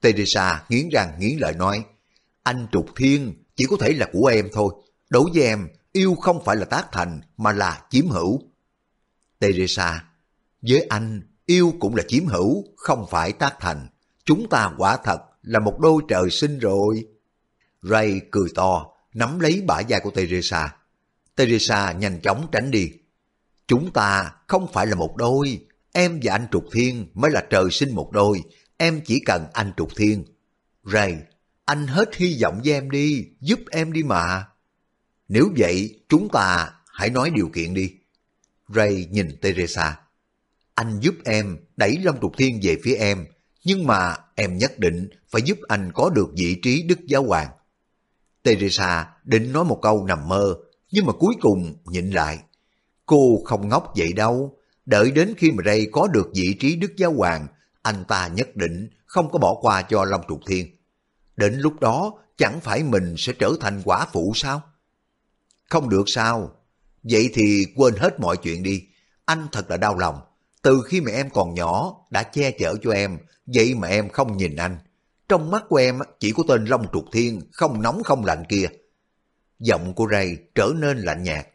Teresa nghiến răng nghiến lợi nói. Anh Trục Thiên chỉ có thể là của em thôi. Đối với em, yêu không phải là tác thành mà là chiếm hữu. Teresa, với anh, yêu cũng là chiếm hữu, không phải tác thành. Chúng ta quả thật là một đôi trời sinh rồi. Ray cười to, nắm lấy bả vai của Teresa. Teresa nhanh chóng tránh đi. Chúng ta không phải là một đôi, em và anh Trục Thiên mới là trời sinh một đôi, em chỉ cần anh Trục Thiên. Ray, anh hết hy vọng với em đi, giúp em đi mà. Nếu vậy, chúng ta hãy nói điều kiện đi. Ray nhìn Teresa. Anh giúp em đẩy Long Trục Thiên về phía em, nhưng mà em nhất định phải giúp anh có được vị trí Đức Giáo Hoàng. Teresa định nói một câu nằm mơ, nhưng mà cuối cùng nhịn lại. Cô không ngốc vậy đâu, đợi đến khi mà Ray có được vị trí Đức Giáo Hoàng, anh ta nhất định không có bỏ qua cho Long Trục Thiên. Đến lúc đó, chẳng phải mình sẽ trở thành quả phụ sao? Không được sao? Vậy thì quên hết mọi chuyện đi. Anh thật là đau lòng. Từ khi mà em còn nhỏ, đã che chở cho em, vậy mà em không nhìn anh. Trong mắt của em chỉ có tên Long Trục Thiên, không nóng không lạnh kia. Giọng của Ray trở nên lạnh nhạt.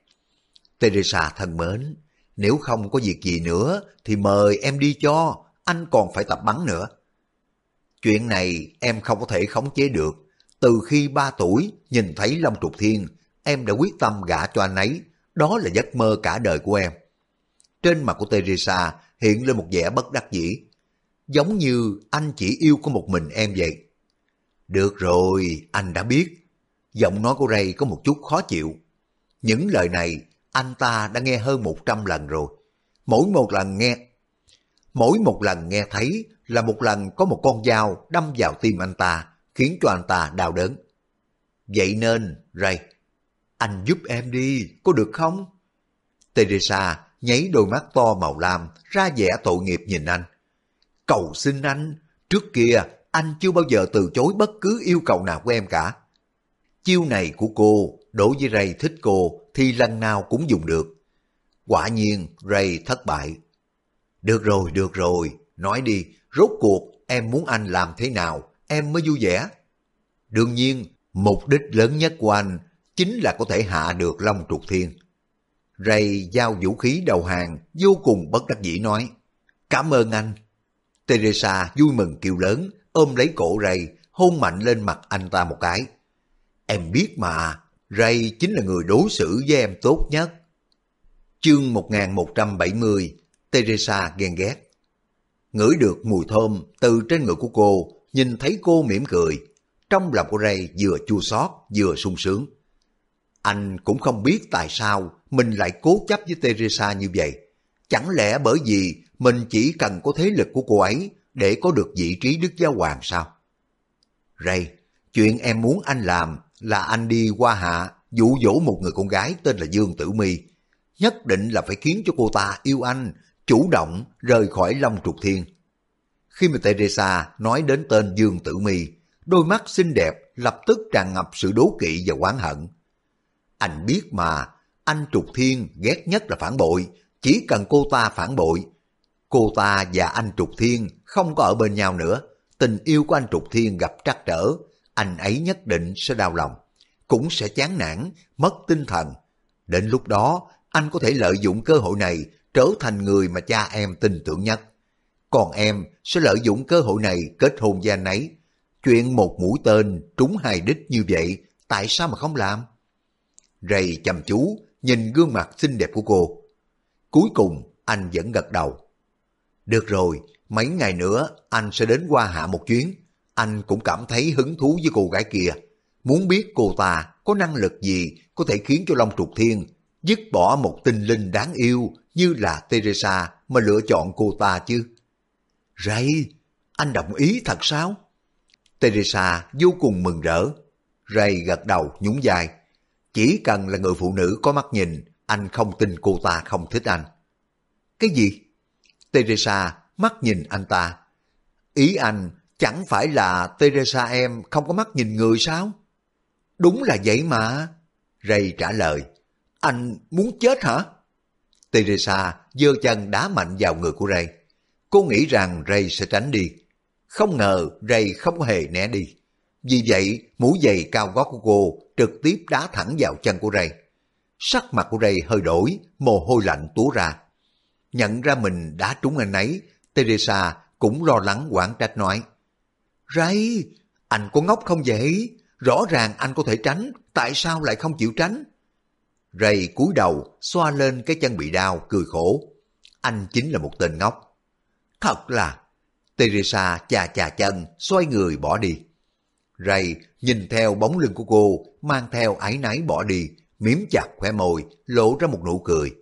Teresa thân mến, nếu không có việc gì nữa thì mời em đi cho, anh còn phải tập bắn nữa. Chuyện này em không có thể khống chế được. Từ khi ba tuổi nhìn thấy Long Trục Thiên, em đã quyết tâm gả cho anh ấy. Đó là giấc mơ cả đời của em. Trên mặt của Teresa hiện lên một vẻ bất đắc dĩ. Giống như anh chỉ yêu có một mình em vậy. Được rồi, anh đã biết. Giọng nói của Ray có một chút khó chịu. Những lời này anh ta đã nghe hơn một trăm lần rồi. Mỗi một lần nghe, mỗi một lần nghe thấy là một lần có một con dao đâm vào tim anh ta, khiến cho anh ta đau đớn. Vậy nên, Ray, anh giúp em đi, có được không? Teresa nháy đôi mắt to màu lam, ra vẻ tội nghiệp nhìn anh. Cầu xin anh, trước kia anh chưa bao giờ từ chối bất cứ yêu cầu nào của em cả. Chiêu này của cô, đối với Ray thích cô thì lần nào cũng dùng được. Quả nhiên Ray thất bại. Được rồi, được rồi, nói đi, rốt cuộc em muốn anh làm thế nào, em mới vui vẻ. Đương nhiên, mục đích lớn nhất của anh chính là có thể hạ được Long Trục Thiên. Ray giao vũ khí đầu hàng, vô cùng bất đắc dĩ nói, Cảm ơn anh. Teresa vui mừng kêu lớn, ôm lấy cổ Ray, hôn mạnh lên mặt anh ta một cái. Em biết mà, Ray chính là người đối xử với em tốt nhất. Chương 1170, Teresa ghen ghét. Ngửi được mùi thơm từ trên người của cô, nhìn thấy cô mỉm cười. Trong lòng của Ray vừa chua xót vừa sung sướng. Anh cũng không biết tại sao mình lại cố chấp với Teresa như vậy. Chẳng lẽ bởi vì mình chỉ cần có thế lực của cô ấy để có được vị trí Đức Giáo Hoàng sao? Ray, chuyện em muốn anh làm là anh đi qua hạ dụ dỗ một người con gái tên là Dương Tử Mi Nhất định là phải khiến cho cô ta yêu anh, chủ động rời khỏi Long Trục Thiên. Khi mà Teresa nói đến tên Dương Tử Mi đôi mắt xinh đẹp lập tức tràn ngập sự đố kỵ và oán hận. Anh biết mà, anh Trục Thiên ghét nhất là phản bội, chỉ cần cô ta phản bội. Cô ta và anh Trục Thiên không có ở bên nhau nữa, tình yêu của anh Trục Thiên gặp trắc trở, anh ấy nhất định sẽ đau lòng, cũng sẽ chán nản, mất tinh thần. Đến lúc đó, anh có thể lợi dụng cơ hội này trở thành người mà cha em tin tưởng nhất. còn em sẽ lợi dụng cơ hội này kết hôn với anh ấy. Chuyện một mũi tên trúng hai đích như vậy, tại sao mà không làm? Ray chăm chú, nhìn gương mặt xinh đẹp của cô. Cuối cùng, anh vẫn gật đầu. Được rồi, mấy ngày nữa anh sẽ đến qua hạ một chuyến. Anh cũng cảm thấy hứng thú với cô gái kia. Muốn biết cô ta có năng lực gì có thể khiến cho Long Trục Thiên dứt bỏ một tinh linh đáng yêu như là Teresa mà lựa chọn cô ta chứ. Ray, anh đồng ý thật sao? Teresa vô cùng mừng rỡ. Ray gật đầu nhún vai. Chỉ cần là người phụ nữ có mắt nhìn, anh không tin cô ta không thích anh. Cái gì? Teresa mắt nhìn anh ta. Ý anh chẳng phải là Teresa em không có mắt nhìn người sao? Đúng là vậy mà. Ray trả lời. Anh muốn chết hả? Teresa giơ chân đá mạnh vào người của Ray. Cô nghĩ rằng Ray sẽ tránh đi. Không ngờ Ray không hề né đi. Vì vậy, mũi giày cao gót của cô trực tiếp đá thẳng vào chân của Ray. Sắc mặt của Ray hơi đổi, mồ hôi lạnh túa ra. Nhận ra mình đã trúng anh ấy, Teresa cũng lo lắng quảng trách nói. Ray, anh có ngốc không vậy? Rõ ràng anh có thể tránh, tại sao lại không chịu tránh? Ray cúi đầu, xoa lên cái chân bị đau, cười khổ. Anh chính là một tên ngốc. Thật là... Teresa chà chà chân, xoay người bỏ đi. Ray nhìn theo bóng lưng của cô, mang theo ái náy bỏ đi, miếm chặt khóe môi, lộ ra một nụ cười.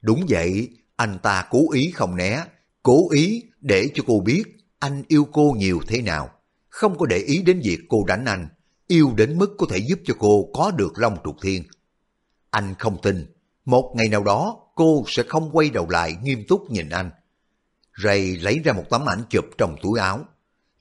Đúng vậy, anh ta cố ý không né, cố ý để cho cô biết anh yêu cô nhiều thế nào. Không có để ý đến việc cô đánh anh, yêu đến mức có thể giúp cho cô có được Long Trục Thiên. Anh không tin, một ngày nào đó cô sẽ không quay đầu lại nghiêm túc nhìn anh. Ray lấy ra một tấm ảnh chụp trong túi áo.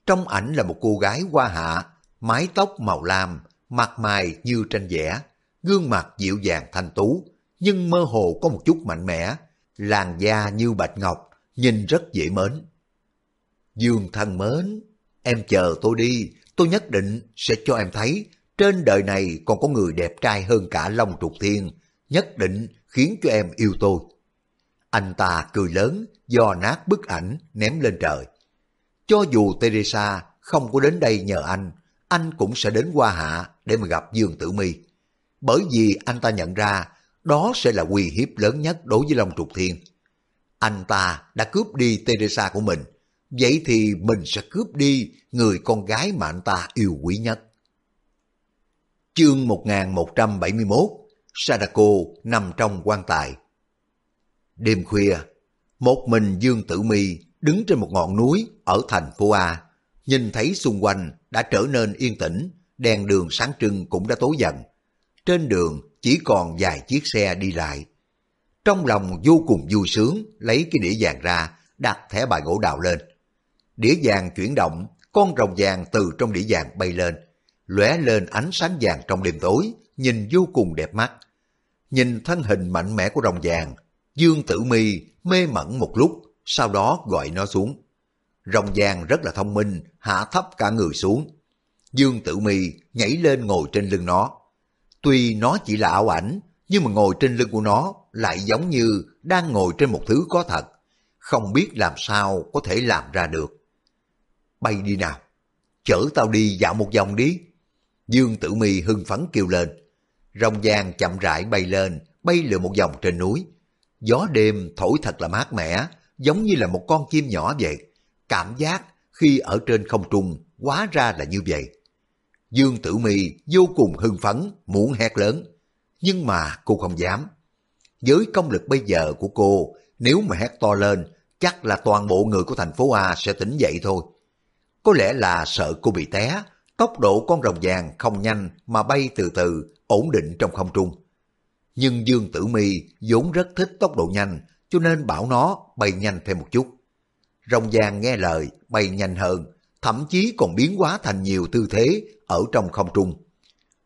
Trong ảnh là một cô gái hoa hạ, mái tóc màu lam, mặt mày như tranh vẽ, gương mặt dịu dàng thanh tú, nhưng mơ hồ có một chút mạnh mẽ, làn da như bạch ngọc, nhìn rất dễ mến. Dương thân mến, em chờ tôi đi, tôi nhất định sẽ cho em thấy trên đời này còn có người đẹp trai hơn cả Long Trục Thiên, nhất định khiến cho em yêu tôi. Anh ta cười lớn, do nát bức ảnh ném lên trời. Cho dù Teresa không có đến đây nhờ anh, anh cũng sẽ đến Hoa Hạ để mà gặp Dương Tử Mi. Bởi vì anh ta nhận ra đó sẽ là uy hiếp lớn nhất đối với Long Trục Thiên. Anh ta đã cướp đi Teresa của mình, vậy thì mình sẽ cướp đi người con gái mà anh ta yêu quý nhất. Chương 1171 Sadako nằm trong quan tài Đêm khuya, một mình Dương Tử Mi đứng trên một ngọn núi ở thành phố A, nhìn thấy xung quanh đã trở nên yên tĩnh, đèn đường sáng trưng cũng đã tối dần. Trên đường chỉ còn vài chiếc xe đi lại. Trong lòng vô cùng vui sướng, lấy cái đĩa vàng ra, đặt thẻ bài gỗ đào lên. Đĩa vàng chuyển động, con rồng vàng từ trong đĩa vàng bay lên, lóe lên ánh sáng vàng trong đêm tối, nhìn vô cùng đẹp mắt. Nhìn thân hình mạnh mẽ của rồng vàng, Dương Tử Mi mê mẩn một lúc, sau đó gọi nó xuống. Rồng vàng rất là thông minh, hạ thấp cả người xuống. Dương Tử Mi nhảy lên ngồi trên lưng nó. Tuy nó chỉ là ảo ảnh, nhưng mà ngồi trên lưng của nó lại giống như đang ngồi trên một thứ có thật. Không biết làm sao có thể làm ra được. Bay đi nào, chở tao đi dạo một vòng đi. Dương Tử Mi hưng phấn kêu lên. Rồng vàng chậm rãi bay lên, bay lượn một vòng trên núi. Gió đêm thổi thật là mát mẻ, giống như là một con chim nhỏ vậy. Cảm giác khi ở trên không trung quá ra là như vậy. Dương Tử Mi vô cùng hưng phấn, muốn hét lớn. Nhưng mà cô không dám. Với công lực bây giờ của cô, nếu mà hét to lên, chắc là toàn bộ người của thành phố A sẽ tỉnh dậy thôi. Có lẽ là sợ cô bị té, tốc độ con rồng vàng không nhanh mà bay từ từ, ổn định trong không trung. Nhưng Dương Tử Mi vốn rất thích tốc độ nhanh, cho nên bảo nó bay nhanh thêm một chút. Rồng vàng nghe lời, bay nhanh hơn, thậm chí còn biến hóa thành nhiều tư thế ở trong không trung.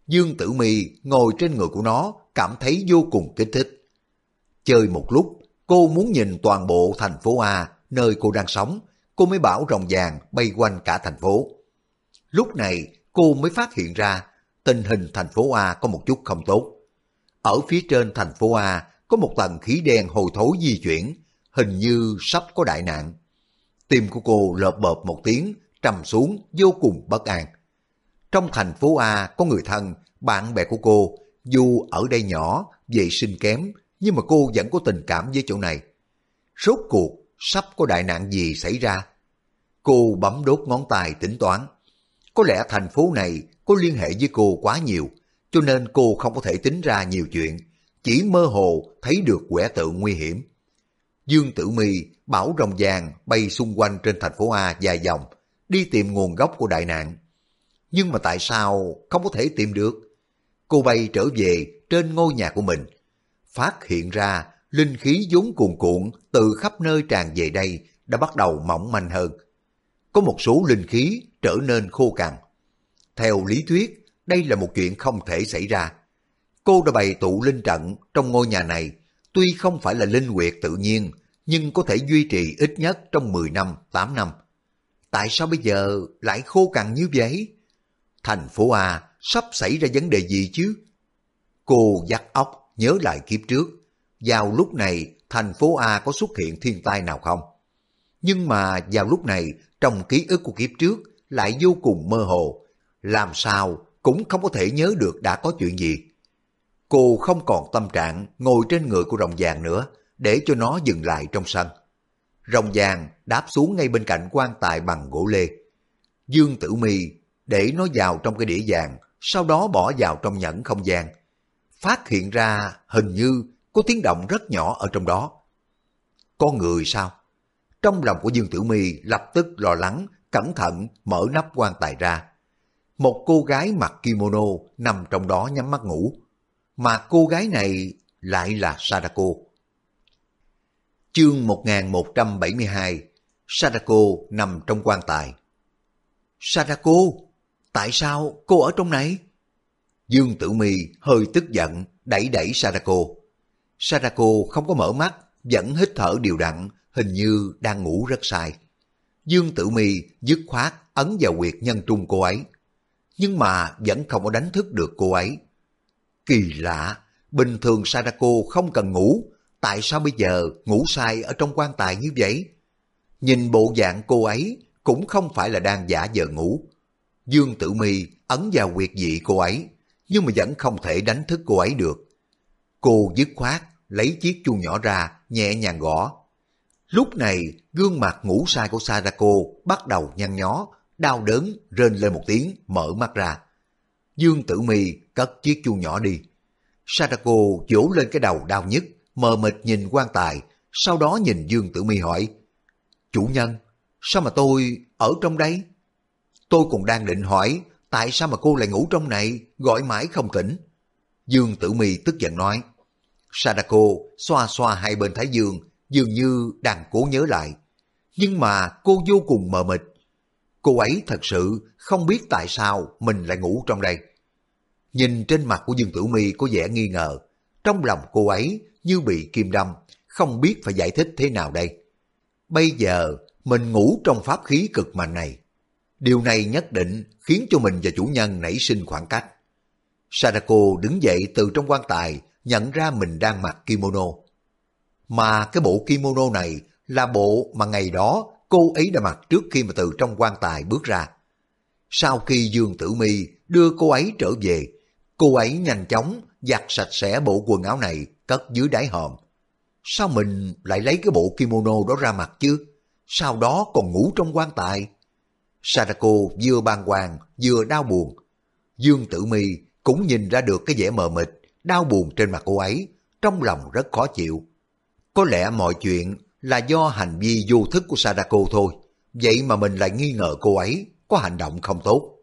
Dương Tử Mi ngồi trên người của nó, cảm thấy vô cùng kích thích. Chơi một lúc, cô muốn nhìn toàn bộ thành phố A, nơi cô đang sống, cô mới bảo rồng vàng bay quanh cả thành phố. Lúc này, cô mới phát hiện ra tình hình thành phố A có một chút không tốt. Ở phía trên thành phố A có một tầng khí đen hồi thối di chuyển, hình như sắp có đại nạn. Tim của cô lợp bợp một tiếng, trầm xuống vô cùng bất an. Trong thành phố A có người thân, bạn bè của cô, dù ở đây nhỏ, vệ sinh kém, nhưng mà cô vẫn có tình cảm với chỗ này. Rốt cuộc, sắp có đại nạn gì xảy ra? Cô bấm đốt ngón tay tính toán. Có lẽ thành phố này có liên hệ với cô quá nhiều, cho nên cô không có thể tính ra nhiều chuyện, chỉ mơ hồ thấy được quẻ tượng nguy hiểm. Dương Tử Mi bảo rồng vàng bay xung quanh trên thành phố A dài dòng, đi tìm nguồn gốc của đại nạn. Nhưng mà tại sao không có thể tìm được? Cô bay trở về trên ngôi nhà của mình, phát hiện ra linh khí vốn cuồn cuộn từ khắp nơi tràn về đây đã bắt đầu mỏng manh hơn. Có một số linh khí trở nên khô cằn. Theo lý thuyết, đây là một chuyện không thể xảy ra. Cô đã bày tụ linh trận trong ngôi nhà này, tuy không phải là linh quyệt tự nhiên, nhưng có thể duy trì ít nhất trong 10 năm, 8 năm. Tại sao bây giờ lại khô cằn như vậy? Thành phố A sắp xảy ra vấn đề gì chứ? Cô dắt óc nhớ lại kiếp trước. Vào lúc này, thành phố A có xuất hiện thiên tai nào không? Nhưng mà vào lúc này, trong ký ức của kiếp trước lại vô cùng mơ hồ. Làm sao cũng không có thể nhớ được đã có chuyện gì. Cô không còn tâm trạng ngồi trên người của rồng vàng nữa, để cho nó dừng lại trong sân. Rồng vàng đáp xuống ngay bên cạnh quan tài bằng gỗ lê. Dương Tử Mi để nó vào trong cái đĩa vàng, sau đó bỏ vào trong nhẫn không gian. Phát hiện ra hình như có tiếng động rất nhỏ ở trong đó. có người sao? Trong lòng của Dương Tử Mi lập tức lo lắng, cẩn thận mở nắp quan tài ra. Một cô gái mặc kimono nằm trong đó nhắm mắt ngủ. Mà cô gái này lại là Sadako. Chương 1172 Sadako nằm trong quan tài. Sadako, tại sao cô ở trong này? Dương Tử Mi hơi tức giận, đẩy đẩy Sadako. Sarako không có mở mắt, vẫn hít thở đều đặn, hình như đang ngủ rất sai. Dương Tử Mi dứt khoát ấn vào quyệt nhân trung cô ấy. Nhưng mà vẫn không có đánh thức được cô ấy. Kỳ lạ, bình thường Sarako không cần ngủ, tại sao bây giờ ngủ sai ở trong quan tài như vậy? Nhìn bộ dạng cô ấy cũng không phải là đang giả vờ ngủ. Dương Tử Mi ấn vào quyệt dị cô ấy, nhưng mà vẫn không thể đánh thức cô ấy được. Cô dứt khoát, lấy chiếc chuông nhỏ ra, nhẹ nhàng gõ. Lúc này, gương mặt ngủ sai của Sadako bắt đầu nhăn nhó, đau đớn, rên lên một tiếng, mở mắt ra. Dương Tử Mi cất chiếc chuông nhỏ đi. Sadako vỗ lên cái đầu đau nhất, mờ mịt nhìn quan tài, sau đó nhìn Dương Tử Mi hỏi, Chủ nhân, sao mà tôi ở trong đây? Tôi cũng đang định hỏi, tại sao mà cô lại ngủ trong này, gọi mãi không tỉnh? Dương Tử Mi tức giận nói, Sadako xoa xoa hai bên thái dương, dường như đang cố nhớ lại. Nhưng mà cô vô cùng mờ mịt. Cô ấy thật sự không biết tại sao mình lại ngủ trong đây. Nhìn trên mặt của Dương Tử Mi có vẻ nghi ngờ, trong lòng cô ấy như bị kim đâm, không biết phải giải thích thế nào đây. Bây giờ mình ngủ trong pháp khí cực mạnh này. Điều này nhất định khiến cho mình và chủ nhân nảy sinh khoảng cách. Sadako đứng dậy từ trong quan tài, nhận ra mình đang mặc kimono. Mà cái bộ kimono này là bộ mà ngày đó cô ấy đã mặc trước khi mà từ trong quan tài bước ra. Sau khi Dương Tử Mi đưa cô ấy trở về, cô ấy nhanh chóng giặt sạch sẽ bộ quần áo này cất dưới đáy hòm. Sao mình lại lấy cái bộ kimono đó ra mặc chứ? Sau đó còn ngủ trong quan tài. Sadako vừa bàng hoàng vừa đau buồn. Dương Tử Mi cũng nhìn ra được cái vẻ mờ mịt, đau buồn trên mặt cô ấy, trong lòng rất khó chịu. Có lẽ mọi chuyện là do hành vi vô thức của Sadako thôi, vậy mà mình lại nghi ngờ cô ấy có hành động không tốt.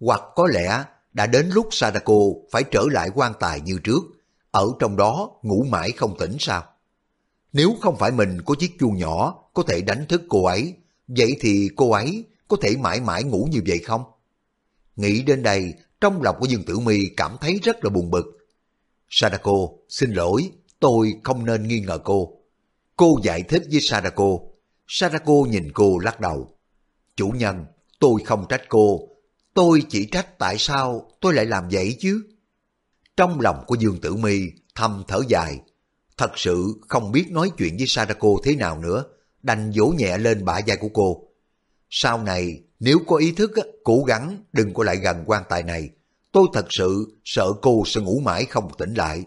Hoặc có lẽ đã đến lúc Sadako phải trở lại quan tài như trước, ở trong đó ngủ mãi không tỉnh sao? Nếu không phải mình có chiếc chuông nhỏ có thể đánh thức cô ấy, vậy thì cô ấy có thể mãi mãi ngủ như vậy không? Nghĩ đến đây, trong lòng của Dương Tử Mi cảm thấy rất là buồn bực. Sadako, xin lỗi, tôi không nên nghi ngờ cô. Cô giải thích với Sadako. Sadako nhìn cô lắc đầu. Chủ nhân, tôi không trách cô. Tôi chỉ trách tại sao tôi lại làm vậy chứ. Trong lòng của Dương Tử Mi thầm thở dài. Thật sự không biết nói chuyện với Sadako thế nào nữa. đành vỗ nhẹ lên bả vai của cô. Sau này, nếu có ý thức, cố gắng đừng có lại gần quan tài này. Tôi thật sự sợ cô sẽ ngủ mãi không tỉnh lại.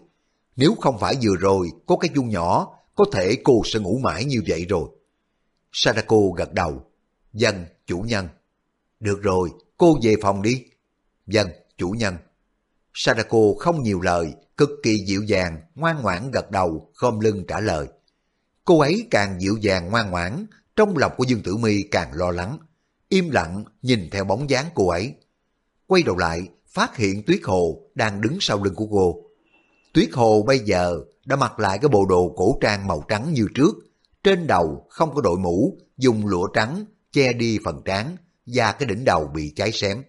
Nếu không phải vừa rồi có cái dung nhỏ, có thể cô sẽ ngủ mãi như vậy rồi. Sadako gật đầu. Dân, chủ nhân. Được rồi, cô về phòng đi. Dân, chủ nhân. Sadako không nhiều lời, cực kỳ dịu dàng, ngoan ngoãn gật đầu, khom lưng trả lời. Cô ấy càng dịu dàng ngoan ngoãn, trong lòng của Dương Tử Mi càng lo lắng, im lặng nhìn theo bóng dáng cô ấy. Quay đầu lại, phát hiện Tuyết Hồ đang đứng sau lưng của cô. Tuyết Hồ bây giờ đã mặc lại cái bộ đồ cổ trang màu trắng như trước, trên đầu không có đội mũ, dùng lụa trắng che đi phần trán và cái đỉnh đầu bị cháy xém.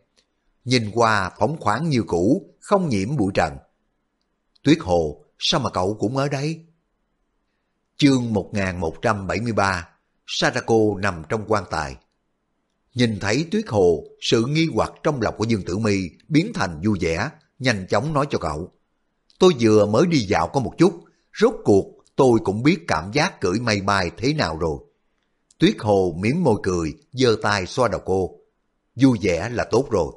Nhìn qua phóng khoáng như cũ, không nhiễm bụi trần. Tuyết Hồ, sao mà cậu cũng ở đây? Chương 1173 Sarako nằm trong quan tài. Nhìn thấy Tuyết Hồ, sự nghi hoặc trong lòng của Dương Tử Mi biến thành vui vẻ, nhanh chóng nói cho cậu. Tôi vừa mới đi dạo có một chút, rốt cuộc tôi cũng biết cảm giác cưỡi mây bay thế nào rồi. Tuyết Hồ miếm môi cười, giơ tay xoa đầu cô. Vui vẻ là tốt rồi.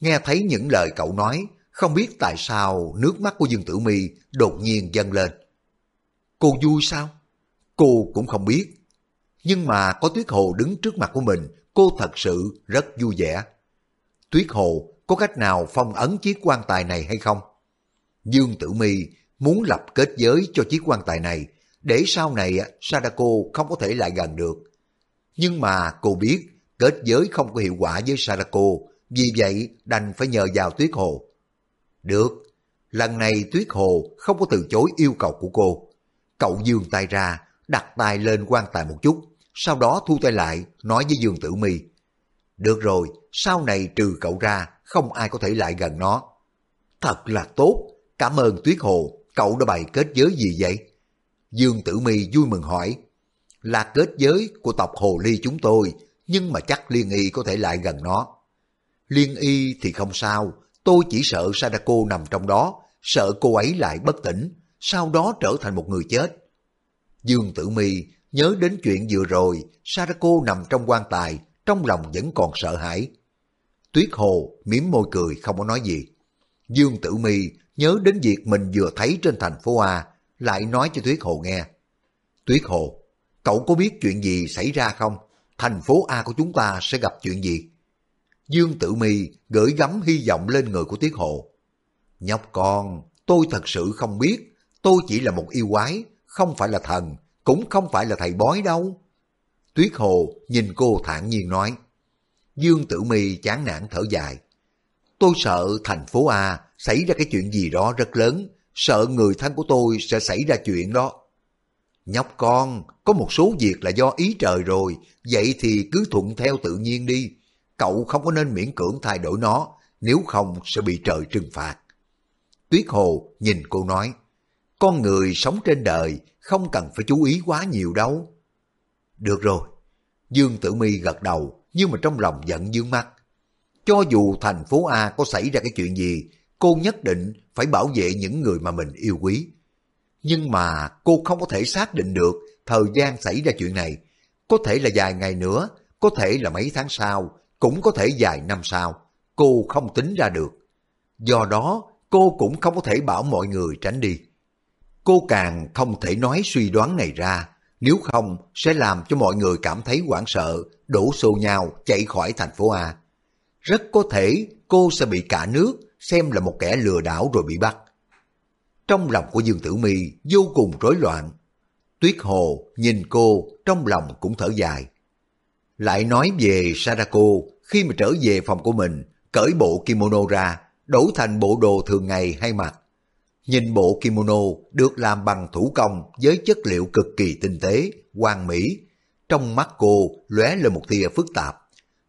Nghe thấy những lời cậu nói, không biết tại sao nước mắt của Dương Tử Mi đột nhiên dâng lên. Cô vui sao? Cô cũng không biết. Nhưng mà có Tuyết Hồ đứng trước mặt của mình, cô thật sự rất vui vẻ. Tuyết Hồ có cách nào phong ấn chiếc quan tài này hay không? Dương Tử Mi muốn lập kết giới cho chiếc quan tài này, để sau này Sadako không có thể lại gần được. Nhưng mà cô biết kết giới không có hiệu quả với Sadako, vì vậy đành phải nhờ vào Tuyết Hồ. Được, lần này Tuyết Hồ không có từ chối yêu cầu của cô. Cậu dương tay ra, đặt tay lên quan tài một chút, sau đó thu tay lại, nói với Dương Tử Mi. Được rồi, sau này trừ cậu ra, không ai có thể lại gần nó. Thật là tốt, cảm ơn Tuyết Hồ, cậu đã bày kết giới gì vậy? Dương Tử Mi vui mừng hỏi. Là kết giới của tộc Hồ Ly chúng tôi, nhưng mà chắc Liên Y có thể lại gần nó. Liên Y thì không sao, tôi chỉ sợ Sadako nằm trong đó, sợ cô ấy lại bất tỉnh, sau đó trở thành một người chết. Dương Tử Mi nhớ đến chuyện vừa rồi, Sarako nằm trong quan tài, trong lòng vẫn còn sợ hãi. Tuyết Hồ mím môi cười không có nói gì. Dương Tử Mi nhớ đến việc mình vừa thấy trên thành phố A, lại nói cho Tuyết Hồ nghe. Tuyết Hồ, cậu có biết chuyện gì xảy ra không? Thành phố A của chúng ta sẽ gặp chuyện gì? Dương Tử Mi gửi gắm hy vọng lên người của Tuyết Hồ. Nhóc con, tôi thật sự không biết, tôi chỉ là một yêu quái, không phải là thần, cũng không phải là thầy bói đâu. Tuyết Hồ nhìn cô thản nhiên nói. Dương Tử Mi chán nản thở dài. Tôi sợ thành phố A xảy ra cái chuyện gì đó rất lớn, sợ người thân của tôi sẽ xảy ra chuyện đó. Nhóc con, có một số việc là do ý trời rồi, vậy thì cứ thuận theo tự nhiên đi. Cậu không có nên miễn cưỡng thay đổi nó, nếu không sẽ bị trời trừng phạt. Tuyết Hồ nhìn cô nói, con người sống trên đời không cần phải chú ý quá nhiều đâu. Được rồi, Dương Tử Mi gật đầu nhưng mà trong lòng giận dương mắt. Cho dù thành phố A có xảy ra cái chuyện gì, cô nhất định phải bảo vệ những người mà mình yêu quý. Nhưng mà cô không có thể xác định được thời gian xảy ra chuyện này. Có thể là vài ngày nữa, có thể là mấy tháng sau, cũng có thể vài năm sau. Cô không tính ra được. Do đó, cô cũng không có thể bảo mọi người tránh đi. Cô càng không thể nói suy đoán này ra, nếu không sẽ làm cho mọi người cảm thấy hoảng sợ, đổ xô nhau chạy khỏi thành phố A. Rất có thể cô sẽ bị cả nước xem là một kẻ lừa đảo rồi bị bắt. Trong lòng của Dương Tử Mi vô cùng rối loạn. Tuyết Hồ nhìn cô trong lòng cũng thở dài. Lại nói về Sadako khi mà trở về phòng của mình, cởi bộ kimono ra, đổi thành bộ đồ thường ngày hay mặc. Nhìn bộ kimono được làm bằng thủ công với chất liệu cực kỳ tinh tế, hoàn mỹ. Trong mắt cô lóe lên một tia phức tạp.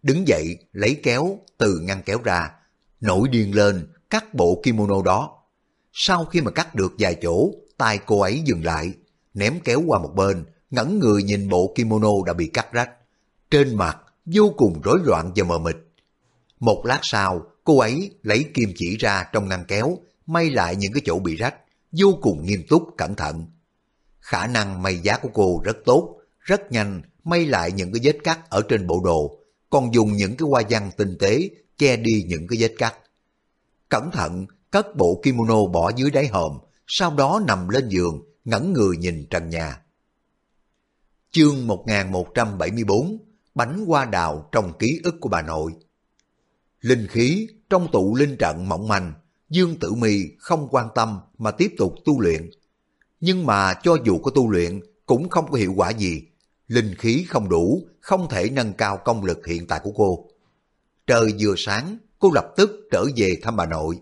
Đứng dậy lấy kéo từ ngăn kéo ra, nổi điên lên cắt bộ kimono đó. Sau khi mà cắt được vài chỗ, tay cô ấy dừng lại, ném kéo qua một bên, ngẩn người nhìn bộ kimono đã bị cắt rách. Trên mặt vô cùng rối loạn và mờ mịt. Một lát sau, cô ấy lấy kim chỉ ra trong ngăn kéo, may lại những cái chỗ bị rách, vô cùng nghiêm túc, cẩn thận. Khả năng may giá của cô rất tốt, rất nhanh may lại những cái vết cắt ở trên bộ đồ, còn dùng những cái hoa văn tinh tế che đi những cái vết cắt. Cẩn thận cất bộ kimono bỏ dưới đáy hòm, sau đó nằm lên giường, ngẩn người nhìn trần nhà. Chương 1174 Bánh hoa đào trong ký ức của bà nội Linh khí trong tụ linh trận mỏng manh, Dương Tử Mi không quan tâm mà tiếp tục tu luyện. Nhưng mà cho dù có tu luyện cũng không có hiệu quả gì. Linh khí không đủ, không thể nâng cao công lực hiện tại của cô. Trời vừa sáng, cô lập tức trở về thăm bà nội.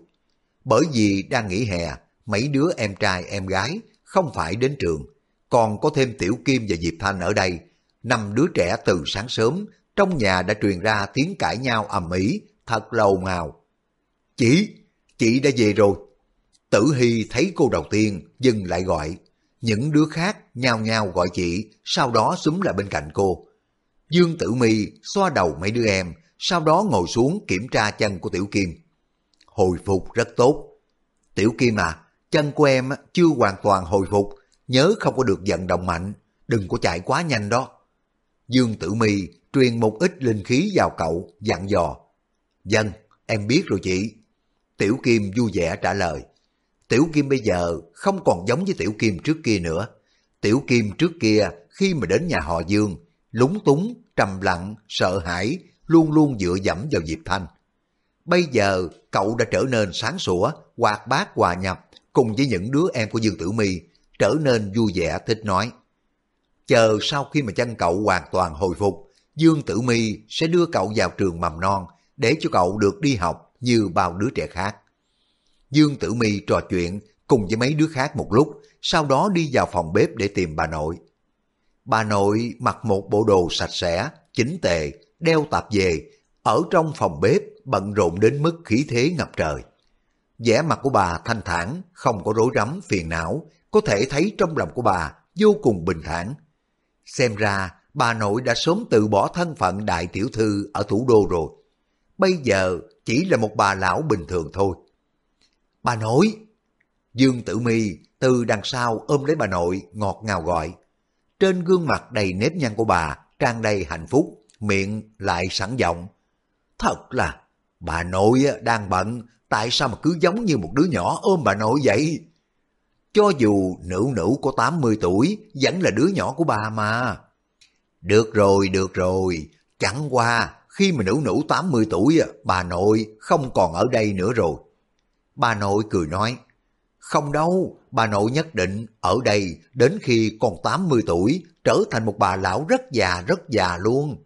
Bởi vì đang nghỉ hè, mấy đứa em trai em gái không phải đến trường. Còn có thêm Tiểu Kim và Diệp Thanh ở đây. Năm đứa trẻ từ sáng sớm, trong nhà đã truyền ra tiếng cãi nhau ầm ĩ thật lầu ngào. Chỉ chị đã về rồi. Tử Hy thấy cô đầu tiên, dừng lại gọi. Những đứa khác nhao nhao gọi chị, sau đó xúm lại bên cạnh cô. Dương Tử Mi xoa đầu mấy đứa em, sau đó ngồi xuống kiểm tra chân của Tiểu Kim. Hồi phục rất tốt. Tiểu Kim à, chân của em chưa hoàn toàn hồi phục, nhớ không có được vận động mạnh, đừng có chạy quá nhanh đó. Dương Tử Mi truyền một ít linh khí vào cậu, dặn dò. Dân, em biết rồi chị. Tiểu Kim vui vẻ trả lời. Tiểu Kim bây giờ không còn giống với Tiểu Kim trước kia nữa. Tiểu Kim trước kia khi mà đến nhà họ Dương, lúng túng, trầm lặng, sợ hãi, luôn luôn dựa dẫm vào Diệp Thanh. Bây giờ cậu đã trở nên sáng sủa, hoạt bát hòa nhập cùng với những đứa em của Dương Tử Mi trở nên vui vẻ thích nói. Chờ sau khi mà chân cậu hoàn toàn hồi phục, Dương Tử Mi sẽ đưa cậu vào trường mầm non để cho cậu được đi học như bao đứa trẻ khác. Dương Tử Mi trò chuyện cùng với mấy đứa khác một lúc, sau đó đi vào phòng bếp để tìm bà nội. Bà nội mặc một bộ đồ sạch sẽ, chính tề, đeo tạp về, ở trong phòng bếp bận rộn đến mức khí thế ngập trời. vẻ mặt của bà thanh thản, không có rối rắm, phiền não, có thể thấy trong lòng của bà vô cùng bình thản. Xem ra, bà nội đã sớm từ bỏ thân phận đại tiểu thư ở thủ đô rồi. Bây giờ chỉ là một bà lão bình thường thôi. Bà nội! Dương Tử Mi từ đằng sau ôm lấy bà nội ngọt ngào gọi. Trên gương mặt đầy nếp nhăn của bà tràn đầy hạnh phúc, miệng lại sẵn giọng. Thật là, bà nội đang bận, tại sao mà cứ giống như một đứa nhỏ ôm bà nội vậy? Cho dù nữ nữ có 80 tuổi, vẫn là đứa nhỏ của bà mà. Được rồi, được rồi, chẳng qua khi mà nữ nữ 80 tuổi, bà nội không còn ở đây nữa rồi. Bà nội cười nói, không đâu, bà nội nhất định ở đây đến khi còn 80 tuổi trở thành một bà lão rất già rất già luôn.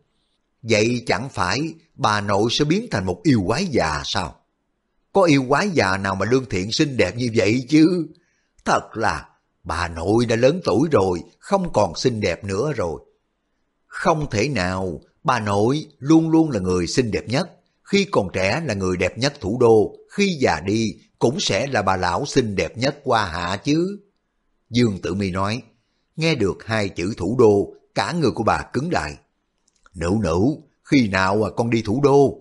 Vậy chẳng phải bà nội sẽ biến thành một yêu quái già sao? Có yêu quái già nào mà lương thiện xinh đẹp như vậy chứ? Thật là bà nội đã lớn tuổi rồi, không còn xinh đẹp nữa rồi. Không thể nào, bà nội luôn luôn là người xinh đẹp nhất. Khi còn trẻ là người đẹp nhất thủ đô, khi già đi cũng sẽ là bà lão xinh đẹp nhất qua hạ chứ. Dương Tử Mi nói, nghe được hai chữ thủ đô, cả người của bà cứng lại. Nữ nữ, khi nào à con đi thủ đô?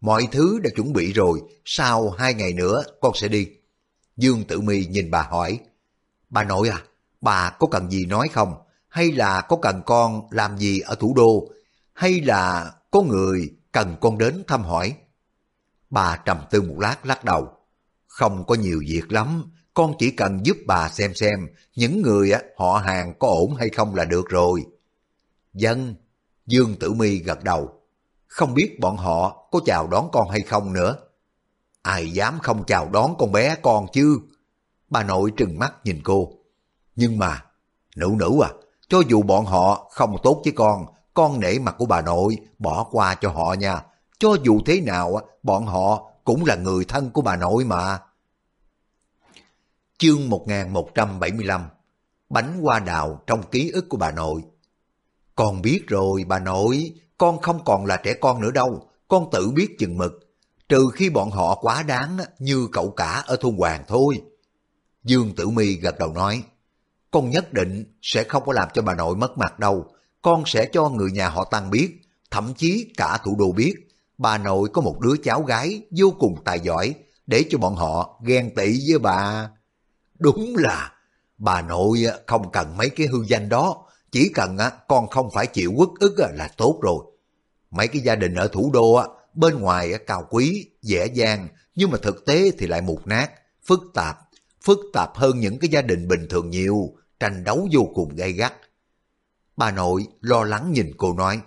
Mọi thứ đã chuẩn bị rồi, sau hai ngày nữa con sẽ đi. Dương Tử Mi nhìn bà hỏi, bà nội à, bà có cần gì nói không? Hay là có cần con làm gì ở thủ đô? Hay là có người cần con đến thăm hỏi? Bà trầm tư một lát lắc đầu. Không có nhiều việc lắm, con chỉ cần giúp bà xem xem những người họ hàng có ổn hay không là được rồi. Dân, Dương Tử Mi gật đầu. Không biết bọn họ có chào đón con hay không nữa. Ai dám không chào đón con bé con chứ? Bà nội trừng mắt nhìn cô. Nhưng mà, nữ nữ à, cho dù bọn họ không tốt với con, con nể mặt của bà nội, bỏ qua cho họ nha. Cho dù thế nào, bọn họ cũng là người thân của bà nội mà. Chương 1175 Bánh hoa đào trong ký ức của bà nội Con biết rồi bà nội, con không còn là trẻ con nữa đâu, con tự biết chừng mực. Trừ khi bọn họ quá đáng như cậu cả ở thôn Hoàng thôi. Dương Tử Mi gật đầu nói, con nhất định sẽ không có làm cho bà nội mất mặt đâu. Con sẽ cho người nhà họ Tăng biết, thậm chí cả thủ đô biết, bà nội có một đứa cháu gái vô cùng tài giỏi, để cho bọn họ ghen tị với bà. Đúng là, bà nội không cần mấy cái hư danh đó, chỉ cần à, con không phải chịu quất ức à, là tốt rồi. Mấy cái gia đình ở thủ đô à, bên ngoài cao quý, dễ dàng, nhưng mà thực tế thì lại mục nát, phức tạp, phức tạp hơn những cái gia đình bình thường nhiều, tranh đấu vô cùng gay gắt. Bà nội lo lắng nhìn cô nói,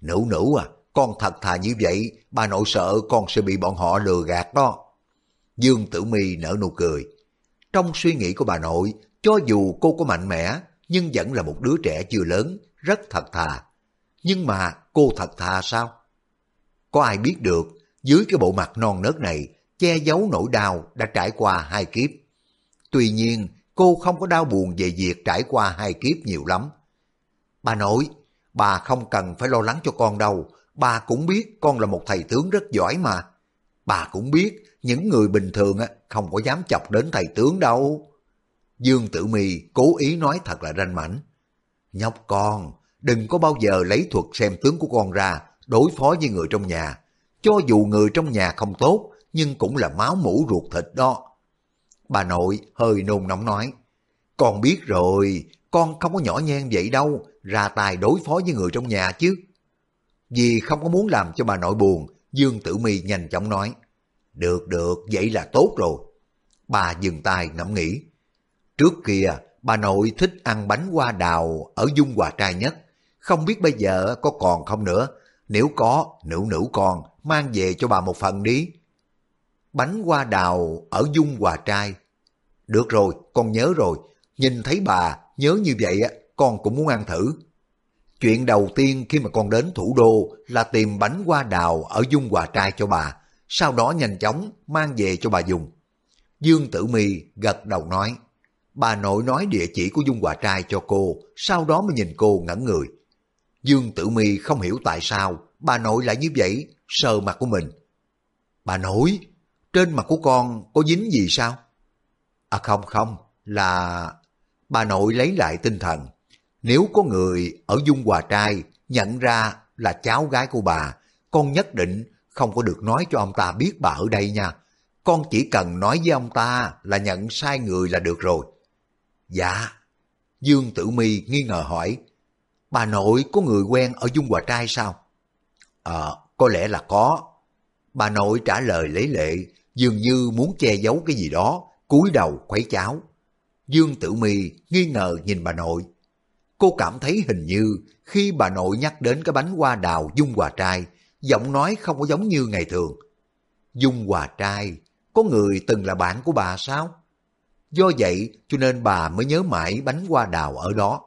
Nữ nữ à, con thật thà như vậy, bà nội sợ con sẽ bị bọn họ lừa gạt đó. Dương Tử Mi nở nụ cười. Trong suy nghĩ của bà nội, cho dù cô có mạnh mẽ, nhưng vẫn là một đứa trẻ chưa lớn, rất thật thà. Nhưng mà cô thật thà sao? Có ai biết được, dưới cái bộ mặt non nớt này, che giấu nỗi đau đã trải qua hai kiếp. Tuy nhiên, cô không có đau buồn về việc trải qua hai kiếp nhiều lắm. Bà nội, bà không cần phải lo lắng cho con đâu, bà cũng biết con là một thầy tướng rất giỏi mà. Bà cũng biết những người bình thường không có dám chọc đến thầy tướng đâu. Dương Tử Mi cố ý nói thật là ranh mảnh. Nhóc con, đừng có bao giờ lấy thuật xem tướng của con ra đối phó với người trong nhà. Cho dù người trong nhà không tốt, nhưng cũng là máu mũ ruột thịt đó. Bà nội hơi nôn nóng nói, con biết rồi, con không có nhỏ nhen vậy đâu, ra tài đối phó với người trong nhà chứ. Vì không có muốn làm cho bà nội buồn, Dương Tử Mi nhanh chóng nói, được được, vậy là tốt rồi. Bà dừng tay ngẫm nghĩ, trước kia bà nội thích ăn bánh hoa đào ở Dung Hòa Trai nhất, không biết bây giờ có còn không nữa, nếu có, nữ nữ còn mang về cho bà một phần đi. Bánh hoa đào ở Dung Hòa Trai. Được rồi, con nhớ rồi, nhìn thấy bà nhớ như vậy á, con cũng muốn ăn thử. Chuyện đầu tiên khi mà con đến thủ đô là tìm bánh hoa đào ở Dung Hòa Trai cho bà, sau đó nhanh chóng mang về cho bà dùng. Dương Tử Mi gật đầu nói, bà nội nói địa chỉ của Dung Hòa Trai cho cô, sau đó mới nhìn cô ngẩn người. Dương Tử Mi không hiểu tại sao bà nội lại như vậy, sờ mặt của mình. Bà nội, trên mặt của con có dính gì sao? À không không, là... Bà nội lấy lại tinh thần. Nếu có người ở Dung Hòa Trai nhận ra là cháu gái của bà, con nhất định không có được nói cho ông ta biết bà ở đây nha. Con chỉ cần nói với ông ta là nhận sai người là được rồi. Dạ. Dương Tử Mi nghi ngờ hỏi, bà nội có người quen ở Dung Hòa Trai sao? Ờ, có lẽ là có. Bà nội trả lời lấy lệ, dường như muốn che giấu cái gì đó, cúi đầu khuấy cháo. Dương Tử Mi nghi ngờ nhìn bà nội. Cô cảm thấy hình như khi bà nội nhắc đến cái bánh hoa đào Dung Hòa Trai, giọng nói không có giống như ngày thường. Dung Hòa Trai, có người từng là bạn của bà sao? Do vậy cho nên bà mới nhớ mãi bánh hoa đào ở đó.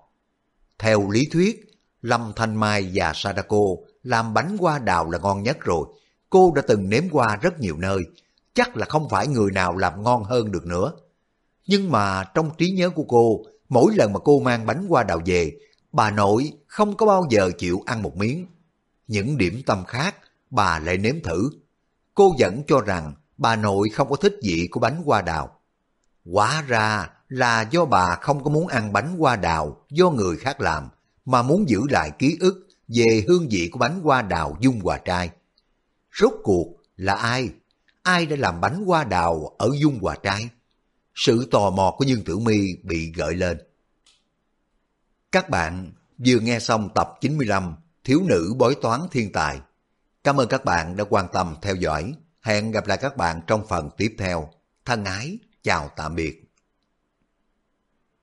Theo lý thuyết, Lâm Thanh Mai và Sadako làm bánh hoa đào là ngon nhất rồi. Cô đã từng nếm qua rất nhiều nơi, chắc là không phải người nào làm ngon hơn được nữa. Nhưng mà trong trí nhớ của cô, mỗi lần mà cô mang bánh qua đào về, bà nội không có bao giờ chịu ăn một miếng. Những điểm tâm khác, bà lại nếm thử. Cô vẫn cho rằng bà nội không có thích vị của bánh hoa đào. Quả ra là do bà không có muốn ăn bánh hoa đào do người khác làm, mà muốn giữ lại ký ức về hương vị của bánh hoa đào dung hòa trai. Rốt cuộc là ai? Ai đã làm bánh hoa đào ở dung hòa trai? Sự tò mò của Dương Tử Mi bị gợi lên. Các bạn vừa nghe xong tập 95 Thiếu nữ bói toán thiên tài. Cảm ơn các bạn đã quan tâm theo dõi. Hẹn gặp lại các bạn trong phần tiếp theo. Thân ái, chào tạm biệt.